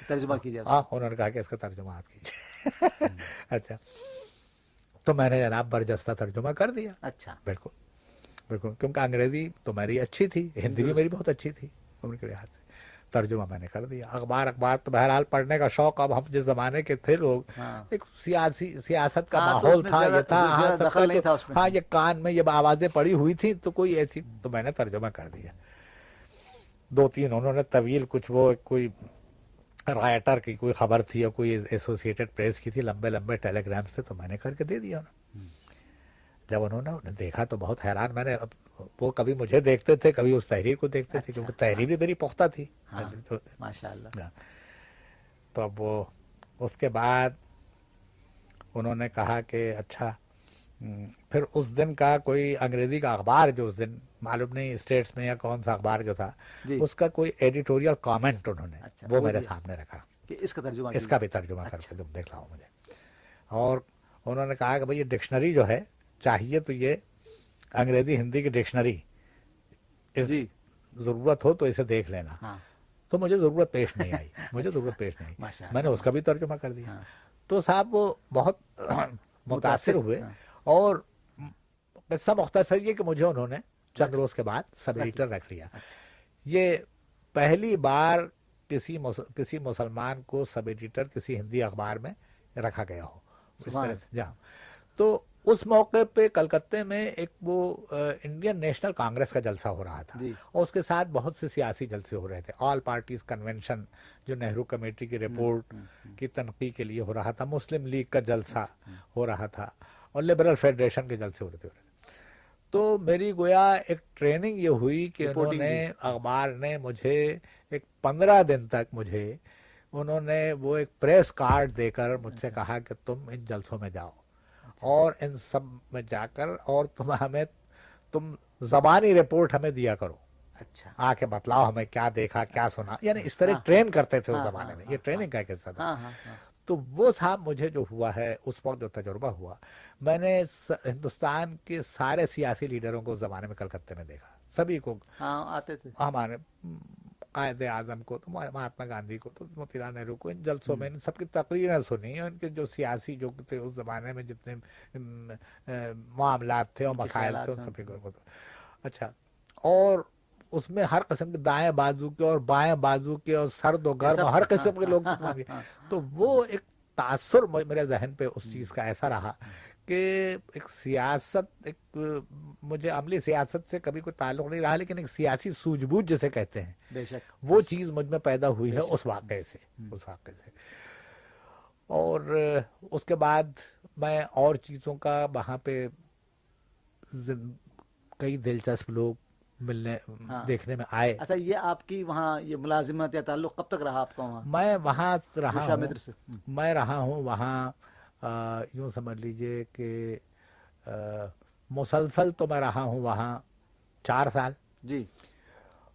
ترجمہ کیجیے ہاں انہوں نے کہا کہ اس کا ترجمہ آپ کیجیے۔ اچھا۔ تو میں نے جناب برجستہ ترجمہ کر دیا۔ اچھا۔ بالکل۔ بالکل۔ کیونکہ انگریزی تو میری اچھی تھی ہندی بھی میری بہت اچھی تھی عمر کے لحاظ سے۔ ترجمہ میں نے کر دیا۔ اخبار اخبار تو بہرحال پڑھنے کا شوق اب ہم جس زمانے کے تھے لوگ ہاں۔ ایک سیاسی سیاست کا ہاں، ماحول تھا یہ تھا ہاں یہ کان میں یہ آوازیں پڑی ہوئی تھی تو کوئی ایسی تو میں نے ترجمہ کر دیا۔ دو تین انہوں نے طویل کچھ وہ کوئی رائٹر کی کوئی خبر تھی یا کوئی ایسوسیٹڈ پریس کی تھی لمبے لمبے ٹیلی گرام سے تو میں نے کر کے دے دیا جب انہوں نے دیکھا تو بہت حیران میں نے وہ کبھی مجھے دیکھتے تھے کبھی اس تحریر کو دیکھتے تھے کیونکہ تحریر بھی میری پختہ تھی۔ ہاں، ماشاء اللہ تو اب وہ اس کے بعد انہوں نے کہا کہ اچھا پھر اس دن کا کوئی انگریزی کا اخبار جو اس دن معلوم نہیں اسٹیٹس میں یا کون سا اخبار جو تھا جی اس کا کوئی ایڈیٹوریل کامنٹ انہوں نے اچھا، وہ میرے۔ سامنے رکھا کہ اس کا ترجمہ اس۔ کا بھی ترجمہ کر اچھا۔ کے تم دیکھ لاؤ مجھے اور انہوں نے کہا کہ بھائی یہ ڈکشنری جو ہے چاہیے تو یہ انگریزی ہندی کی ڈکشنری جی ضرورت ہو تو اسے دیکھ لینا ہاں تو مجھے ضرورت پیش نہیں آئی مجھے ضرورت پیش نہیں میں نے اس کا بھی ترجمہ کر دیا ہاں۔ تو صاحب وہ بہت متاثر ہوئے ہاں۔ اور قصہ مختصر یہ کہ مجھے انہوں نے چند روز کے بعد سب ایڈیٹر رکھ لیا۔ یہ پہلی بار کسی کسی مسلمان کو سب ایڈیٹر کسی ہندی اخبار میں رکھا گیا ہو۔ جہاں تو اس موقع پہ کلکتے میں ایک وہ انڈین نیشنل کانگریس کا جلسہ ہو رہا تھا۔ جی۔ اور اس کے ساتھ بہت سے سیاسی جلسے ہو رہے تھے۔ آل پارٹیز کنونشن جو نہرو کمیٹی کی رپورٹ کی تنقید کے لیے ہو رہا تھا مسلم لیگ کا جلسہ ہو رہا تھا۔ اور لبرل فیڈریشن کے جلسے ہو رہے تھے تو میری گویا ایک ٹریننگ یہ ہوئی کہ انہوں نے۔ اخبار نے مجھے ایک پندرہ دن تک مجھے انہوں نے وہ ایک پریس کارڈ دے کر مجھ سے کہا کہ تم ان جلسوں میں جاؤ۔ اور ان سب میں جا کر اور تم ہمیں تم زبانی رپورٹ ہمیں دیا کرو۔ اچھا۔ آ کے بتلاؤ ہمیں کیا دیکھا کیا سنا۔ یعنی اس طرح ہاں۔ ٹرین کرتے تھے اس ہاں، زمانے ہاں، میں۔ یہ ٹریننگ کا ایک حصہ تھا۔ تو وہ صاحب مجھے جو ہوا ہے اس وقت جو تجربہ ہوا۔ میں نے ہندوستان کے سارے سیاسی لیڈروں کو زمانے میں کلکتے میں دیکھا۔ سبھی کو ہاں آتے تھے۔ ہمارے قائد اعظم کو تو مہاتما گاندھی کو تو موتی لال نہرو کو ان جلسوں میں ان سب کی تقریریں سنی ان کے جو سیاسی جو تھے اس زمانے میں جتنے معاملات تھے اور مسائل تھے ان۔ سبھی کو۔ اچھا اور اس میں ہر قسم کے دائیں بازو کے اور بائیں بازو کے اور سرد و گرم ہر قسم کے ہاں، لوگ ہاں، ہاں، تو وہ ایک تاثر میرے ذہن پہ اس چیز کا ایسا رہا کہ ایک سیاست ایک مجھے عملی سیاست سے کبھی کوئی تعلق نہیں رہا لیکن ایک سیاسی سوجھ بوجھ جسے کہتے ہیں بے شک۔ وہ چیز مجھ میں پیدا ہوئی ہے اس واقعے سے اس واقعے سے۔ اور اس کے بعد میں اور چیزوں کا وہاں پہ کئی دلچسپ لوگ ملنے ہاں۔ دیکھنے میں آئے۔ اچھا یہ آپ کی وہاں یہ ملازمت یا تعلق کب تک رہا آپ کا وہاں؟ میں وہاں رہا میں رہا ہوں وہاں یوں سمجھ لیجیے کہ مسلسل تو میں رہا ہوں وہاں چار سال۔ جی۔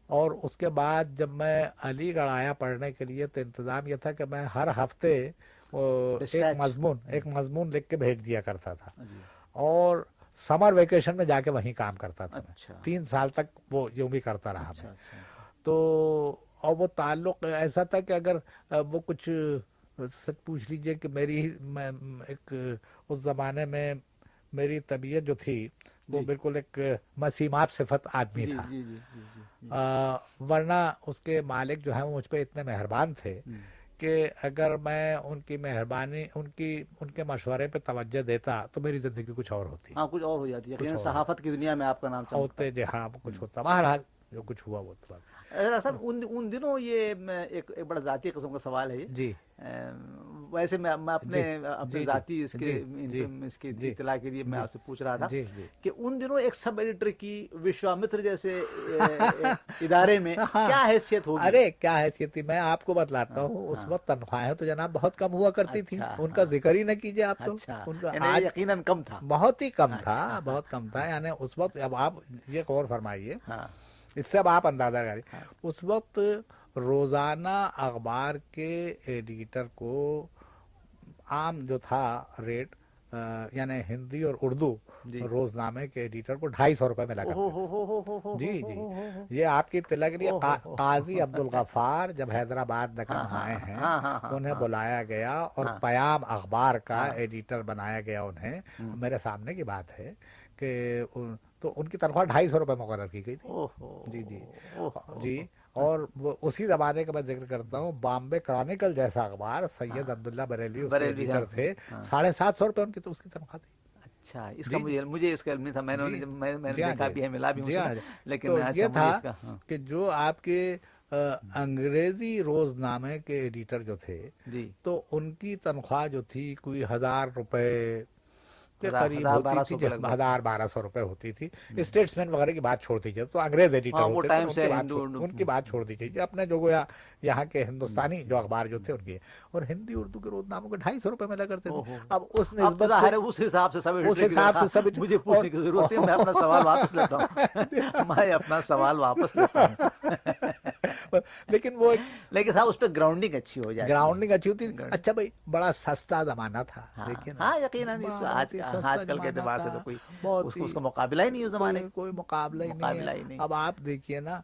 اور اس کے بعد جب میں علی گڑھ آیا پڑھنے کے لیے تو انتظام یہ تھا کہ میں ہر ہفتے ایک. مضمون ایک مضمون لکھ کے بھیج دیا کرتا تھا۔ جی۔ اور سمر ویکیشن میں جا کے وہیں کام کرتا تھا اچھا۔ تین سال تک وہ یوں بھی کرتا رہا اچھا میں۔ اچھا تو اور وہ تعلق ایسا تھا کہ اگر وہ کچھ سچ پوچھ لیجیے کہ میری ایک اس زمانے میں میری طبیعت جو تھی وہ جی۔ بالکل ایک مسیمات صفت آدمی جی تھا۔ جی ورنہ اس کے مالک جو ہیں وہ مجھ پہ اتنے مہربان تھے کہ اگر میں ان کی مہربانی ان کی ان کے مشورے پہ توجہ دیتا تو میری زندگی کچھ اور ہوتی۔ ہاں کچھ اور ہو جاتی ہے۔ اور صحافت کی دنیا میں آپ کا نام ہوتے جی ہاں کچھ ہوتا۔ بہرحال جو کچھ ہوا وہ تو صاحب ان ان دنوں یہ ایک ایک بڑا ذاتی قسم کا سوال ہے جی۔ ویسے میں میں اپنے جی، اپنے جی، ذاتی اس کے جی، جی، اس کی جی، اطلاع کے لیے میں آپ سے پوچھ رہا تھا جی جی۔ کہ ان دنوں ایک سب ایڈیٹر کی وشوامتر جیسے ادارے میں کیا حیثیت ہوگی؟ ارے کیا حیثیت تھی؟ میں آپ کو بتلاتا ہوں اس وقت تنخواہیں تو جناب بہت کم ہوا کرتی تھی اچھا، ان کا ذکر ہی نہ کیجیے آپ تو۔ اچھا۔ ان کا یعنی یقیناً کم تھا۔ بہت ہی کم تھا بہت کم تھا۔ یعنی اس وقت اب آپ یہ غور فرمائیے ہاں۔ اس سے اب آپ اندازہ کریں اس وقت روزانہ اخبار کے ایڈیٹر کو عام جو تھا ریٹ یعنی ہندی اور اردو جی۔ روزنامے کے ایڈیٹر کو ڈھائی سو روپے میں لگا جی جی۔ یہ آپ کی اطلاع کے لیے قاضی عبد الغفار جب حیدرآباد ہاں، دکن ہاں، آئے ہیں ہاں، ہاں، ہاں، انہیں ہاں۔ بلایا گیا اور ہاں۔ پیام اخبار کا ہاں۔ ایڈیٹر بنایا گیا انہیں میرے سامنے کی بات ہے کہ تو ان کی تنخواہ ڈھائی سو روپے مقرر کی گئی تھی۔ جی جی۔ جی اور اسی زمانے کا میں ذکر کرتا ہوں بامبے کرانیکل جیسا اخبار سید عبداللہ بریلوی کے بریلوی، ایڈیٹر ہاں، تھے ہاں۔ ساڑھے سات سو روپے ان کی تو اس کی تنخواہ تھی۔ اچھا اس کا۔ مجھے مجھے اس کا علم نہیں تھا میں نے جب میں میں نے ہاں، دیکھا۔ بھی ہے ملا بھی ہوں ہاں، سنا،۔ لیکن تو یہ تھا ہاں، کہ جو آپ کے انگریزی روزنامے کے ایڈیٹر جو تھے جی۔ تو ان کی تنخواہ جو تھی کوئی ہزار روپے کے قریب ہوتی تھی کے بھگ۔ ہزار بارہ سو روپے ہوتی تھی۔ اسٹیٹس مین وغیرہ کی بات چھوڑ دیجیے تو انگریز ایڈیٹر ہاں، ہوتے ان کی بات چھوڑ- دیجیے اپنے جو گویا یہاں کے ہندوستانی جو اخبار جو تھے ان کی اور ہندی اردو کے روز ناموں کے ڈھائی سو روپے ملا کرتے۔ تھے۔ اب اس نسبت اس حساب سے سب اس حساب سے سب مجھے پوچھنے کی ضرورت ہے میں اپنا سوال واپس لیتا ہوں۔ میں اپنا سوال واپس لیتا ہوں۔ لیکن وہ لیکن صاحب اس پہ گراؤنڈنگ اچھی ہو جائے گراؤنڈنگ اچھی ہوتی اچھا بھائی بڑا سستا زمانہ تھا نا ہاں یقیناً آج کل کے اعتبار سے تو کوئی اس کا مقابلہ ہی نہیں اس زمانے۔ کوئی کوئی مقابلہ ہی نہیں۔ اب آپ دیکھیے نا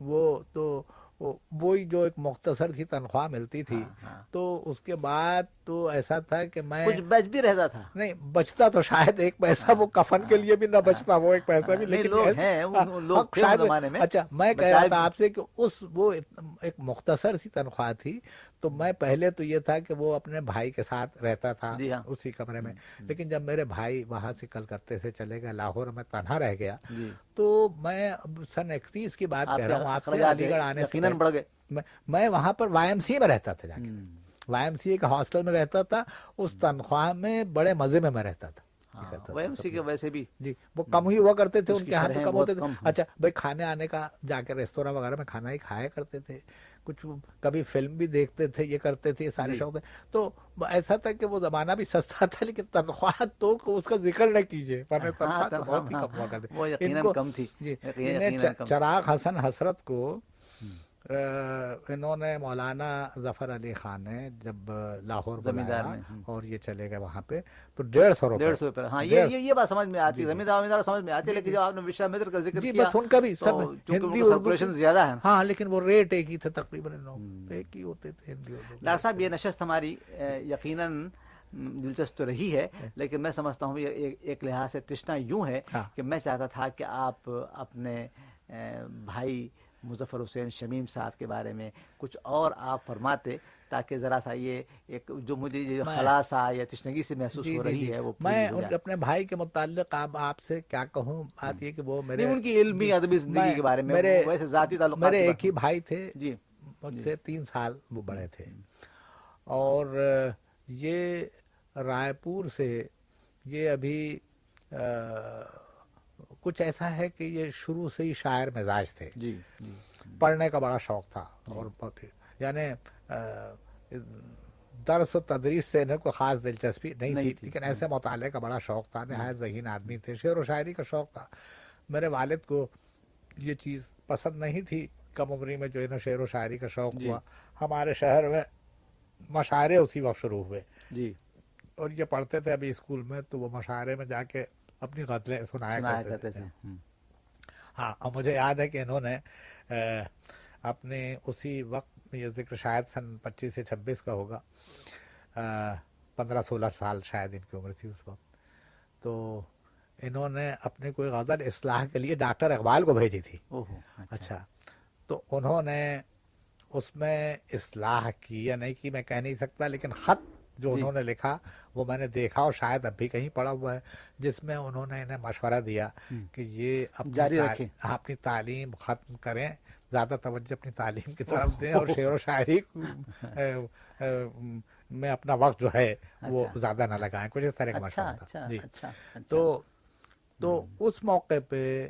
وہ تو وہی جو ایک مختصر سی تنخواہ ملتی تھی ہاں۔ تو اس کے بعد تو ایسا تھا کہ میں کچھ بچ بھی رہتا تھا نہیں بچتا تو شاید ایک پیسہ وہ کفن کے لیے بھی نہ بچتا وہ ایک پیسہ بھی لیکن ہاں،۔ اچھا میں کہہ رہا تھا آپ سے کہ اس وہ ایک مختصر سی تنخواہ تھی تو میں پہلے تو یہ تھا کہ وہ اپنے بھائی کے ساتھ رہتا تھا جی ہاں۔ اسی کمرے میں۔ لیکن جب میرے بھائی وہاں سے کلکتے سے چلے گئے لاہور میں تنہا رہ گیا جی۔ تو میں سن اکتیس کی بات کہہ رہا ہوں آپ سے علی گڑھ آنے سے میں- وہاں پر وائی ایم سی میں رہتا تھا جا کے۔ وائی ایم سی کے ہاسٹل میں رہتا تھا اس تنخواہ میں بڑے مزے میں میں رہتا تھا۔ کے ویسے بھی۔ جی وہ کم ہی ہوا کرتے تھے ان کے ہاں کم ہوتے تھے۔ اچھا بھائی کھانے آنے کا جا کے ریستوراں وغیرہ میں کھانا ہی کھایا کرتے تھے۔ کچھ کبھی فلم بھی دیکھتے تھے یہ کرتے تھے یہ سارے جی۔ شوق تھے تو ایسا تھا کہ وہ زمانہ بھی سستا تھا لیکن تنخواہ تو اس کا ذکر نہ کیجیے ہاں، تنخواہ تو بہت ہی ہاں، کم ہوا کرتے کم تھی جی۔ چراغ حسن حسرت کو انہوں نے مولانا ظفر علی خان نے جب لاہور زمیندار۔ اور یہ چلے گئے وہاں پہ تو ڈیڑھ سو روپے ڈیڑھ سو روپے ہاں یہ بات سمجھ میں آتی ہے زمیندار زمیندار سمجھ میں آتی ہے لیکن جب آپ نے وشا متر کا ذکر جی کیا بس ان کا بھی سب ہندی سرکولیشن زیادہ ہے ہاں لیکن وہ ریٹ ایک ہی تھے تقریباً ایک ہی ہوتے تھے ہندی۔ ڈاکٹر صاحب یہ نشست ہماری یقیناً دلچسپ تو رہی ہے لیکن میں سمجھتا ہوں یہ ایک- لحاظ سے تشنا یوں ہے ہاں۔ کہ میں چاہتا تھا کہ آپ اپنے بھائی مظفر حسین شمیم صاحب کے بارے میں کچھ اور آپ فرماتے تاکہ ذرا سا یہ ایک جو مجھے میں- خلاصہ یا تشنگی سے محسوس جی ہو جی رہی جی۔ ہے وہ میں ان۔ اپنے بھائی کے متعلق آپ آپ سے کیا کہوں؟ بات یہ کہ وہ میرے ان کی علمی ادبی زندگی کے بارے میں میرے ویسے ذاتی تعلقات میرے ایک ہی بھائی تھے۔ جی۔ مجھ سے تین سال وہ بڑے تھے۔ اور یہ رائے پور سے یہ ابھی کچھ ایسا ہے کہ یہ شروع سے ہی شاعر مزاج تھے۔ جی جی۔ پڑھنے کا بڑا شوق تھا اور یعنی درس و تدریس سے انہیں کوئی خاص دلچسپی نہیں تھی۔ لیکن ایسے مطالعے کا بڑا شوق تھا۔ نہایت ذہین آدمی تھے شعر و شاعری کا شوق تھا۔ میرے والد کو یہ چیز پسند نہیں تھی۔ کم عمری میں جو انہیں شعر و شاعری کا شوق جی۔ ہوا ہمارے شہر میں مشاعرے اسی وقت شروع ہوئے۔ جی۔ اور یہ پڑھتے تھے ابھی اسکول میں تو وہ مشاعرے میں جا کے اپنی غزلیں سنایا کرتے تھے۔ ہاں اور مجھے یاد ہے کہ انہوں نے اپنے اسی وقت یہ ذکر شاید سن پچیس سے چھبیس کا ہوگا پندرہ سولہ سال شاید ان کی عمر تھی اس وقت۔ تو انہوں نے اپنے کوئی غزل اصلاح کے لیے ڈاکٹر اقبال کو بھیجی تھی۔ اوہو اچھا۔ تو انہوں نے اس میں اصلاح کی یا نہیں کی میں کہہ نہیں سکتا لیکن خط جو جی۔ انہوں نے لکھا وہ میں نے دیکھا اور شاید اب بھی کہیں پڑھا ہوا ہے جس میں انہوں نے انہیں مشورہ دیا۔ کہ یہ اپنی جاری تا- رکھیں۔ اپنی تعلیم ختم کریں زیادہ توجہ اپنی تعلیم کی طرف دیں اور شعر و شاعری میں اپنا وقت جو ہے وہ اچھا۔ زیادہ نہ لگائیں کچھ اس طرح کا اچھا مشورہ تھا جی اچھا اچھا۔ تو تو اس موقع پہ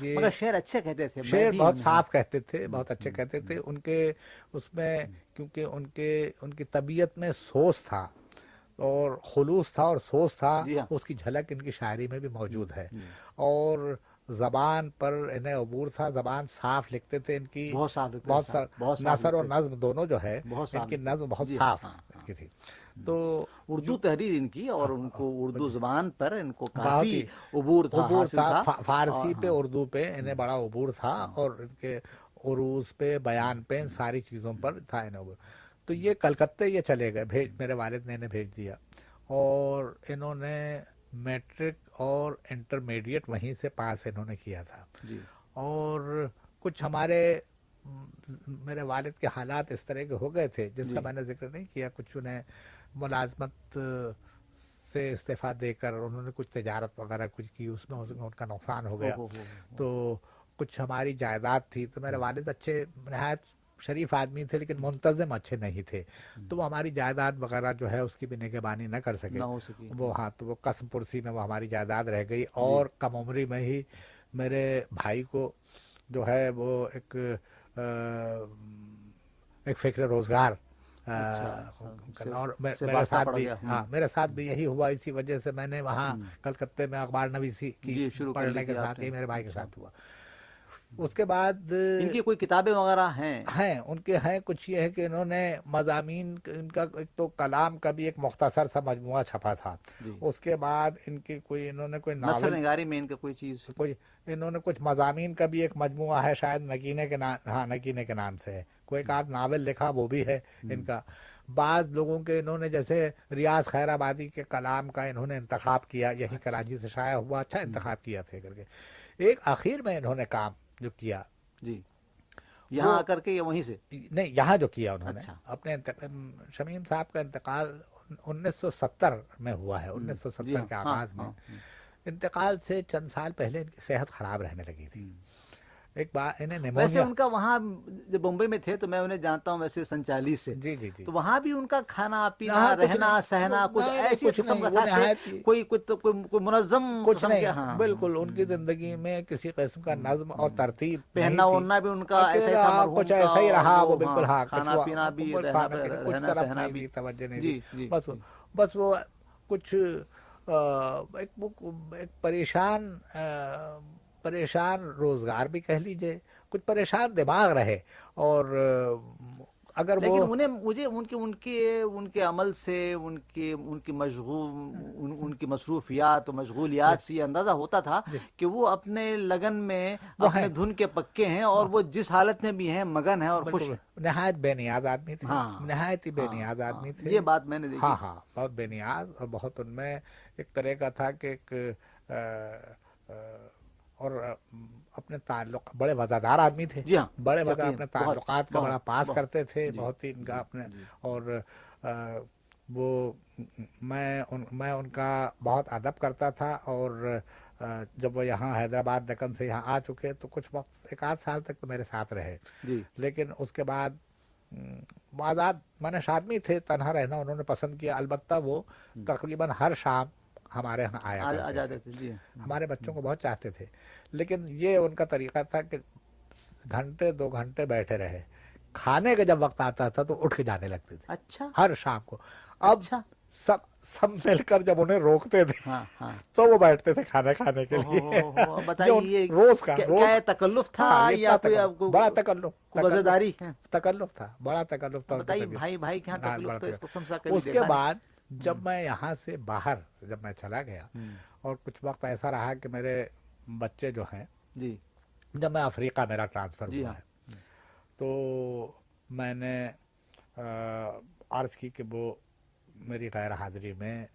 یہ شعر اچھے کہتے تھے شعر بہت۔ صاف کہتے تھے بہت اچھے کہتے تھے ان کے اس میں کیونکہ ان کے ان کی طبیعت میں سوس تھا اور خلوص تھا اور سوس تھا جی ہاں۔ اس کی جھلک ان کی شاعری میں بھی موجود ہے۔ اور زبان پر انہیں عبور تھا زبان صاف لکھتے تھے ان کی۔ بہت صاف بہت صاف نثر اور نظم دونوں جو ہے ان کی نظم بہت جی، صاف ہاں، کی تھی۔ تو اردو تحریر ان کی اور ان کو اردو زبان پر ان کو کافی عبور تھا فارسی پہ ہاں۔ اردو پہ انہیں بڑا عبور تھا اور ان کے عروض پہ بیان پہ ان ساری چیزوں پر تھا عبور تو یہ کلکتے یہ چلے گئے بھیج میرے والد نے انہیں بھیج دیا۔ اور انہوں نے میٹرک اور انٹرمیڈیٹ وہیں سے پاس انہوں نے کیا تھا۔ جی۔ اور کچھ ہمارے میرے والد کے حالات اس طرح کے ہو گئے تھے جس کا جی۔ میں نے ذکر نہیں کیا۔ کچھ انہیں ملازمت سے استعفیٰ دے کر انہوں نے کچھ تجارت وغیرہ کچھ کی اس میں ان کا نقصان ہو گیا۔ تو کچھ ہماری جائیداد تھی تو میرے والد اچھے نہایت شریف آدمی تھے لیکن منتظم اچھے نہیں تھے۔ تو وہ ہماری جائیداد وغیرہ جو ہے اس کی بھی نگہبانی نہ کر سکے۔ وہ ہاں تو وہ قسم پرسی میں وہ ہماری جائیداد رہ گئی اور کم عمری میں ہی میرے بھائی کو جو ہے وہ ایک ایک فکر روزگار اچھا، اور میرے ساتھ بھی ہاں۔ ہوں۔ میرے ساتھ بھی یہی ہوا۔ اسی وجہ سے میں نے وہاں۔ کلکتے میں اخبار نویسی کی جی، پڑھنے کے ساتھ آپ نے۔ ہی میرے بھائی کے اچھا۔ ساتھ ہوا۔ اس کے بعد ان کی کوئی کتابیں وغیرہ ہیں؟ ہیں ان کے ہیں کچھ یہ ہے کہ انہوں نے مضامین ان کا ایک تو کلام کا بھی ایک مختصر سا مجموعہ چھپا تھا۔ جی۔ اس کے بعد ان کی کوئی انہوں نے کوئی ناول نگاری میں ان کا کوئی چیز؟ کوئی انہوں نے کچھ مضامین کا بھی ایک مجموعہ ہے شاید نگینے کے نام ہاں نگینے کے نام سے ہے۔ کوئی ایک آدھ ناول لکھا وہ بھی ہے ان کا۔ بعض لوگوں کے انہوں نے جیسے ریاض خیر آبادی کے کلام کا انہوں نے انتخاب کیا یہی کراچی سے شائع ہوا اچھا انتخاب کیا تھے کر کے۔ ایک آخر میں انہوں نے کام جو کیا۔ جی۔ یہاں آ کر کے یا وہیں سے؟ نہیں یہاں جو کیا انہوں نے۔ اچھا۔ اپنے شمیم صاحب کا انتقال انیس سو ستر میں ہوا ہے انیس سو جی ستر ہاں، کے ہاں، آغاز میں۔ ہاں، انتقال سے چند سال پہلے ان کی صحت خراب رہنے لگی تھی۔ ایک بات ویسے ان کا وہاں جب بمبئی میں تھے تو میں انہیں جانتا ہوں ویسے سنچالیس سے۔ جی جی جی۔ تو وہاں بھی ان کا کھانا پینا ہاں، رہنا سہنا کچھ ایسی قسم کا کوئی کوئی منظم کچھ نہیں ہاں۔ بالکل ان کی زندگی میں کسی قسم کا نظم اور ترتیب پہننا۔ اڑنا بھی ان کا ایسا ہی رہا وہ بالکل ہاں کھانا کچھ وہ- پینا بھی رہنا کھانا سہنا بھی۔ توجہ نہیں جی جی۔ بس بس وہ کچھ ایک پریشان پریشان روزگار بھی کہہ لیجیے کچھ پریشان دماغ رہے اور اگر لیکن وہ انہیں مجھے ان کے ان کے ان کے عمل سے ان کے ان کی مشغول ان, ان کی مصروفیات اور مشغولیات سے یہ اندازہ ہوتا تھا کہ وہ اپنے لگن میں اپنے۔ دھن کے پکے ہیں اور وہ جس حالت میں بھی ہیں مگن ہیں اور خوش ہیں۔ نہایت بے نیاز آدمی تھے۔ ہاں۔ نہایت ہی بے ہاں، نیاز آدمی تھے۔ یہ بات میں نے دیکھی۔ ہاں ہاں بہت بے نیاز اور بہت ان میں ایک طرح کا تھا کہ ایک اور اپنے تعلق بڑے وزادار آدمی تھے۔ جی ہاں۔ بڑے وزا یقین، اپنے تعلقات کا بڑا پاس کرتے تھے جی، بہت ہی ان کا اپنے جی۔ اور وہ میں ان میں ان کا بہت ادب کرتا تھا اور جب وہ یہاں حیدرآباد دکن سے یہاں آ چکے تو کچھ وقت ایک آدھ سال تک تو میرے ساتھ رہے۔ جی۔ لیکن اس کے بعد آزاد منش آدمی تھے تنہا رہنا انہوں نے پسند کیا۔ البتہ وہ تقریباً ہر شام ہمارے یہاں آیا آ جاتے تھے۔ جی۔ ہمارے بچوں کو بہت چاہتے تھے۔ لیکن یہ ان کا طریقہ تھا کہ گھنٹے دو گھنٹے بیٹھے رہے۔ کھانے کا جب وقت آتا تھا تو اٹھ کے جانے لگتے تھے۔ اچھا۔ ہر شام کو۔ اب اچھا۔ سب سب مل کر جب انہیں روکتے تھے ہاں ہاں۔ تو وہ بیٹھتے تھے کھانا کھانے کے لیے۔ بتائیے روز کا روز تکلف تھا ہاں، یا بڑا تکلف تکلف تھا بڑا تکلف تھا اس کے بعد جب میں یہاں سے باہر جب میں چلا گیا۔ اور کچھ وقت ایسا رہا کہ میرے بچے جو ہیں جی جب میں افریقہ میرا ٹرانسفر جی ہوا ہاں۔ ہے تو میں نے عرض کی کہ وہ میری غیر حاضری میں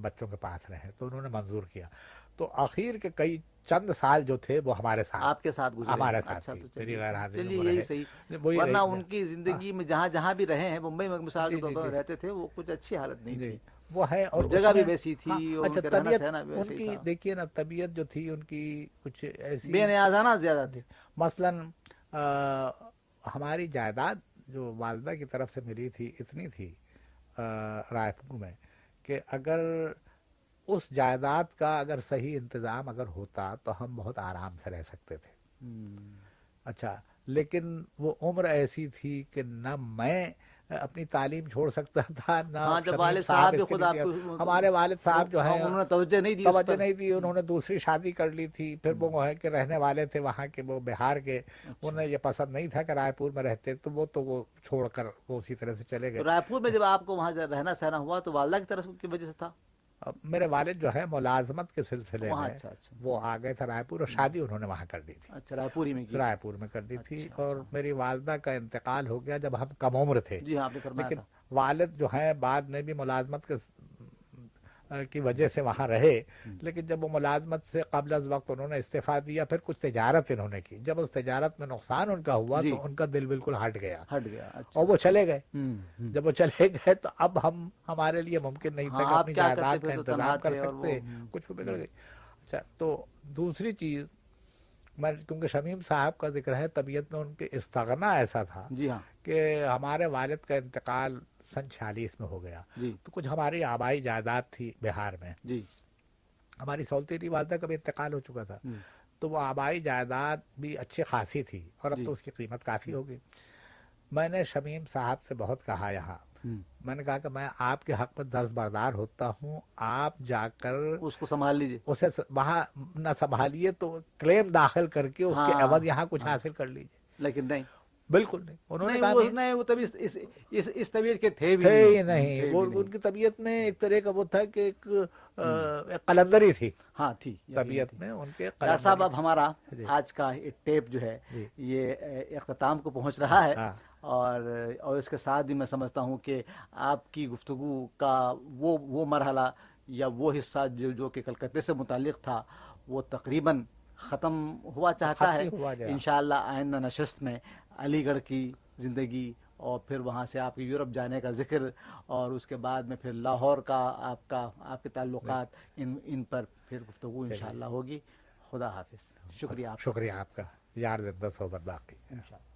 بچوں کے پاس رہے تو انہوں نے منظور کیا تو آخر کے کئی چند سال جو تھے وہ ہمارے ساتھ آپ کے ساتھ گزرے ہمارے اچھا، ساتھ۔ چلیے، میری غیر حاضری چلیے یہی۔ صحیح ورنہ ان کی زندگی میں جہاں جہاں بھی رہے ہیں ممبئی میں مثال کے طور پر۔ رہتے تھے وہ کچھ اچھی حالت نہیں جی تھی وہ ہے اور جگہ بھی ویسی تھی ہاں، اچھا طبیعت ان کی دیکھیے نا طبیعت جو تھی ان کی کچھ ایسی بے نیازانہ زیادہ تھی مثلا ہماری جائیداد جو والدہ کی طرف سے ملی تھی اتنی تھی رائے پور میں کہ اگر اس جائیداد کا اگر صحیح انتظام اگر ہوتا تو ہم بہت آرام سے رہ سکتے تھے۔ اچھا لیکن وہ عمر ایسی تھی کہ نہ میں اپنی تعلیم چھوڑ سکتا تھا نہ ہاں، والد صاحب ہمارے والد صاحب جو ہیں انہوں نے توجہ نہیں دی اس توجہ۔ نہیں دی انہوں نے دوسری شادی کر لی تھی پھر وہ ہے کہ رہنے والے تھے وہاں کے وہ بہار کے۔ اچھا۔ انہیں یہ پسند نہیں تھا کہ رائے پور میں رہتے تو وہ تو وہ چھوڑ کر وہ اسی طرح سے چلے گئے۔ رائے پور میں جب آپ کو وہاں رہنا سہنا ہوا تو والدہ کی طرف کی وجہ سے تھا؟ اب میرے والد جو ہے ملازمت کے سلسلے میں اچھا اچھا۔ وہ آ گئے تھے رائے پور اور شادی انہوں نے وہاں کر دی تھی۔ اچھا رائے پوری میں رائے پور میں کر دی تھی اور میری والدہ کا انتقال ہو گیا جب ہم کم عمر تھے۔ جی ہاں لیکن والد جو ہیں بعد میں بھی ملازمت کے کی وجہ سے وہاں رہے۔ لیکن جب وہ ملازمت سے قبل از وقت انہوں نے استعفیٰ دیا پھر کچھ تجارت انہوں نے کی۔ جب اس تجارت میں نقصان ان کا ہوا جی۔ تو ان کا دل بالکل ہٹ گیا۔ ہٹ گیا اچھا۔ اور وہ چلے گئے۔ جب وہ چلے گئے تو اب ہم ہمارے لیے ممکن نہیں تھا ہاں، کہ آپ اپنی جائیداد کا انتظام کر سکتے۔ کچھ بگڑ گئی۔ اچھا تو دوسری چیز میں کیونکہ شمیم صاحب کا ذکر ہے طبیعت میں ان کے استغنا ایسا تھا جی ہاں۔ کہ ہمارے والد کا انتقال سن چھیالیس میں ہو گیا۔ جی۔ تو کچھ ہماری آبائی جائیداد تھی بہار میں۔ جی۔ ہماری سولتیری والدہ کا بھی انتقال ہو چکا تھا۔ تو وہ آبائی جائیداد بھی اچھی خاصی تھی اور اب جی۔ تو اس کی قیمت کافی ہوگی۔ میں نے شمیم صاحب سے بہت کہا یہاں۔ میں نے کہا کہ میں آپ کے حق میں دس بردار ہوتا ہوں۔ آپ جا کر اس کو سنبھال لیجیے اسے وہاں نہ سنبھالیے تو کلیم داخل کر کے اس کے ہاں، عوض یہاں کچھ ہاں۔ حاصل کر لیجیے لیکن نہیں۔ بالکل نہیں انہوں نے کہا وہ اس- طبیعت کے تھے بھی ہی نہیں وہ۔ ان کی طبیعت میں ایک طرح کا وہ تھا کہ ایک قلندری تھی ہاں تھی یقیناً طبیعت۔ میں ان کے ڈاکٹر صاحب قلندری اب ہمارا جی۔ آج کا ٹیپ جو ہے جی۔ یہ اختتام کو پہنچ رہا ہے ہاں۔ اور اور اس کے ساتھ بھی میں سمجھتا ہوں کہ آپ کی گفتگو کا وہ وہ مرحلہ یا وہ حصہ جو جو کہ کلکتے سے متعلق تھا وہ تقریباً ختم ہوا چاہتا ہے۔ انشاءاللہ آئندہ نشست میں علی گڑھ کی زندگی اور پھر وہاں سے آپ کے یورپ جانے کا ذکر اور اس کے بعد میں پھر لاہور کا آپ کا آپ کے تعلقات ان ان پر پھر گفتگو انشاءاللہ ہوگی۔ خدا حافظ۔ شکریہ آپ شکریہ آپ کا۔ یار زندہ صحبت باقی انشاءاللہ۔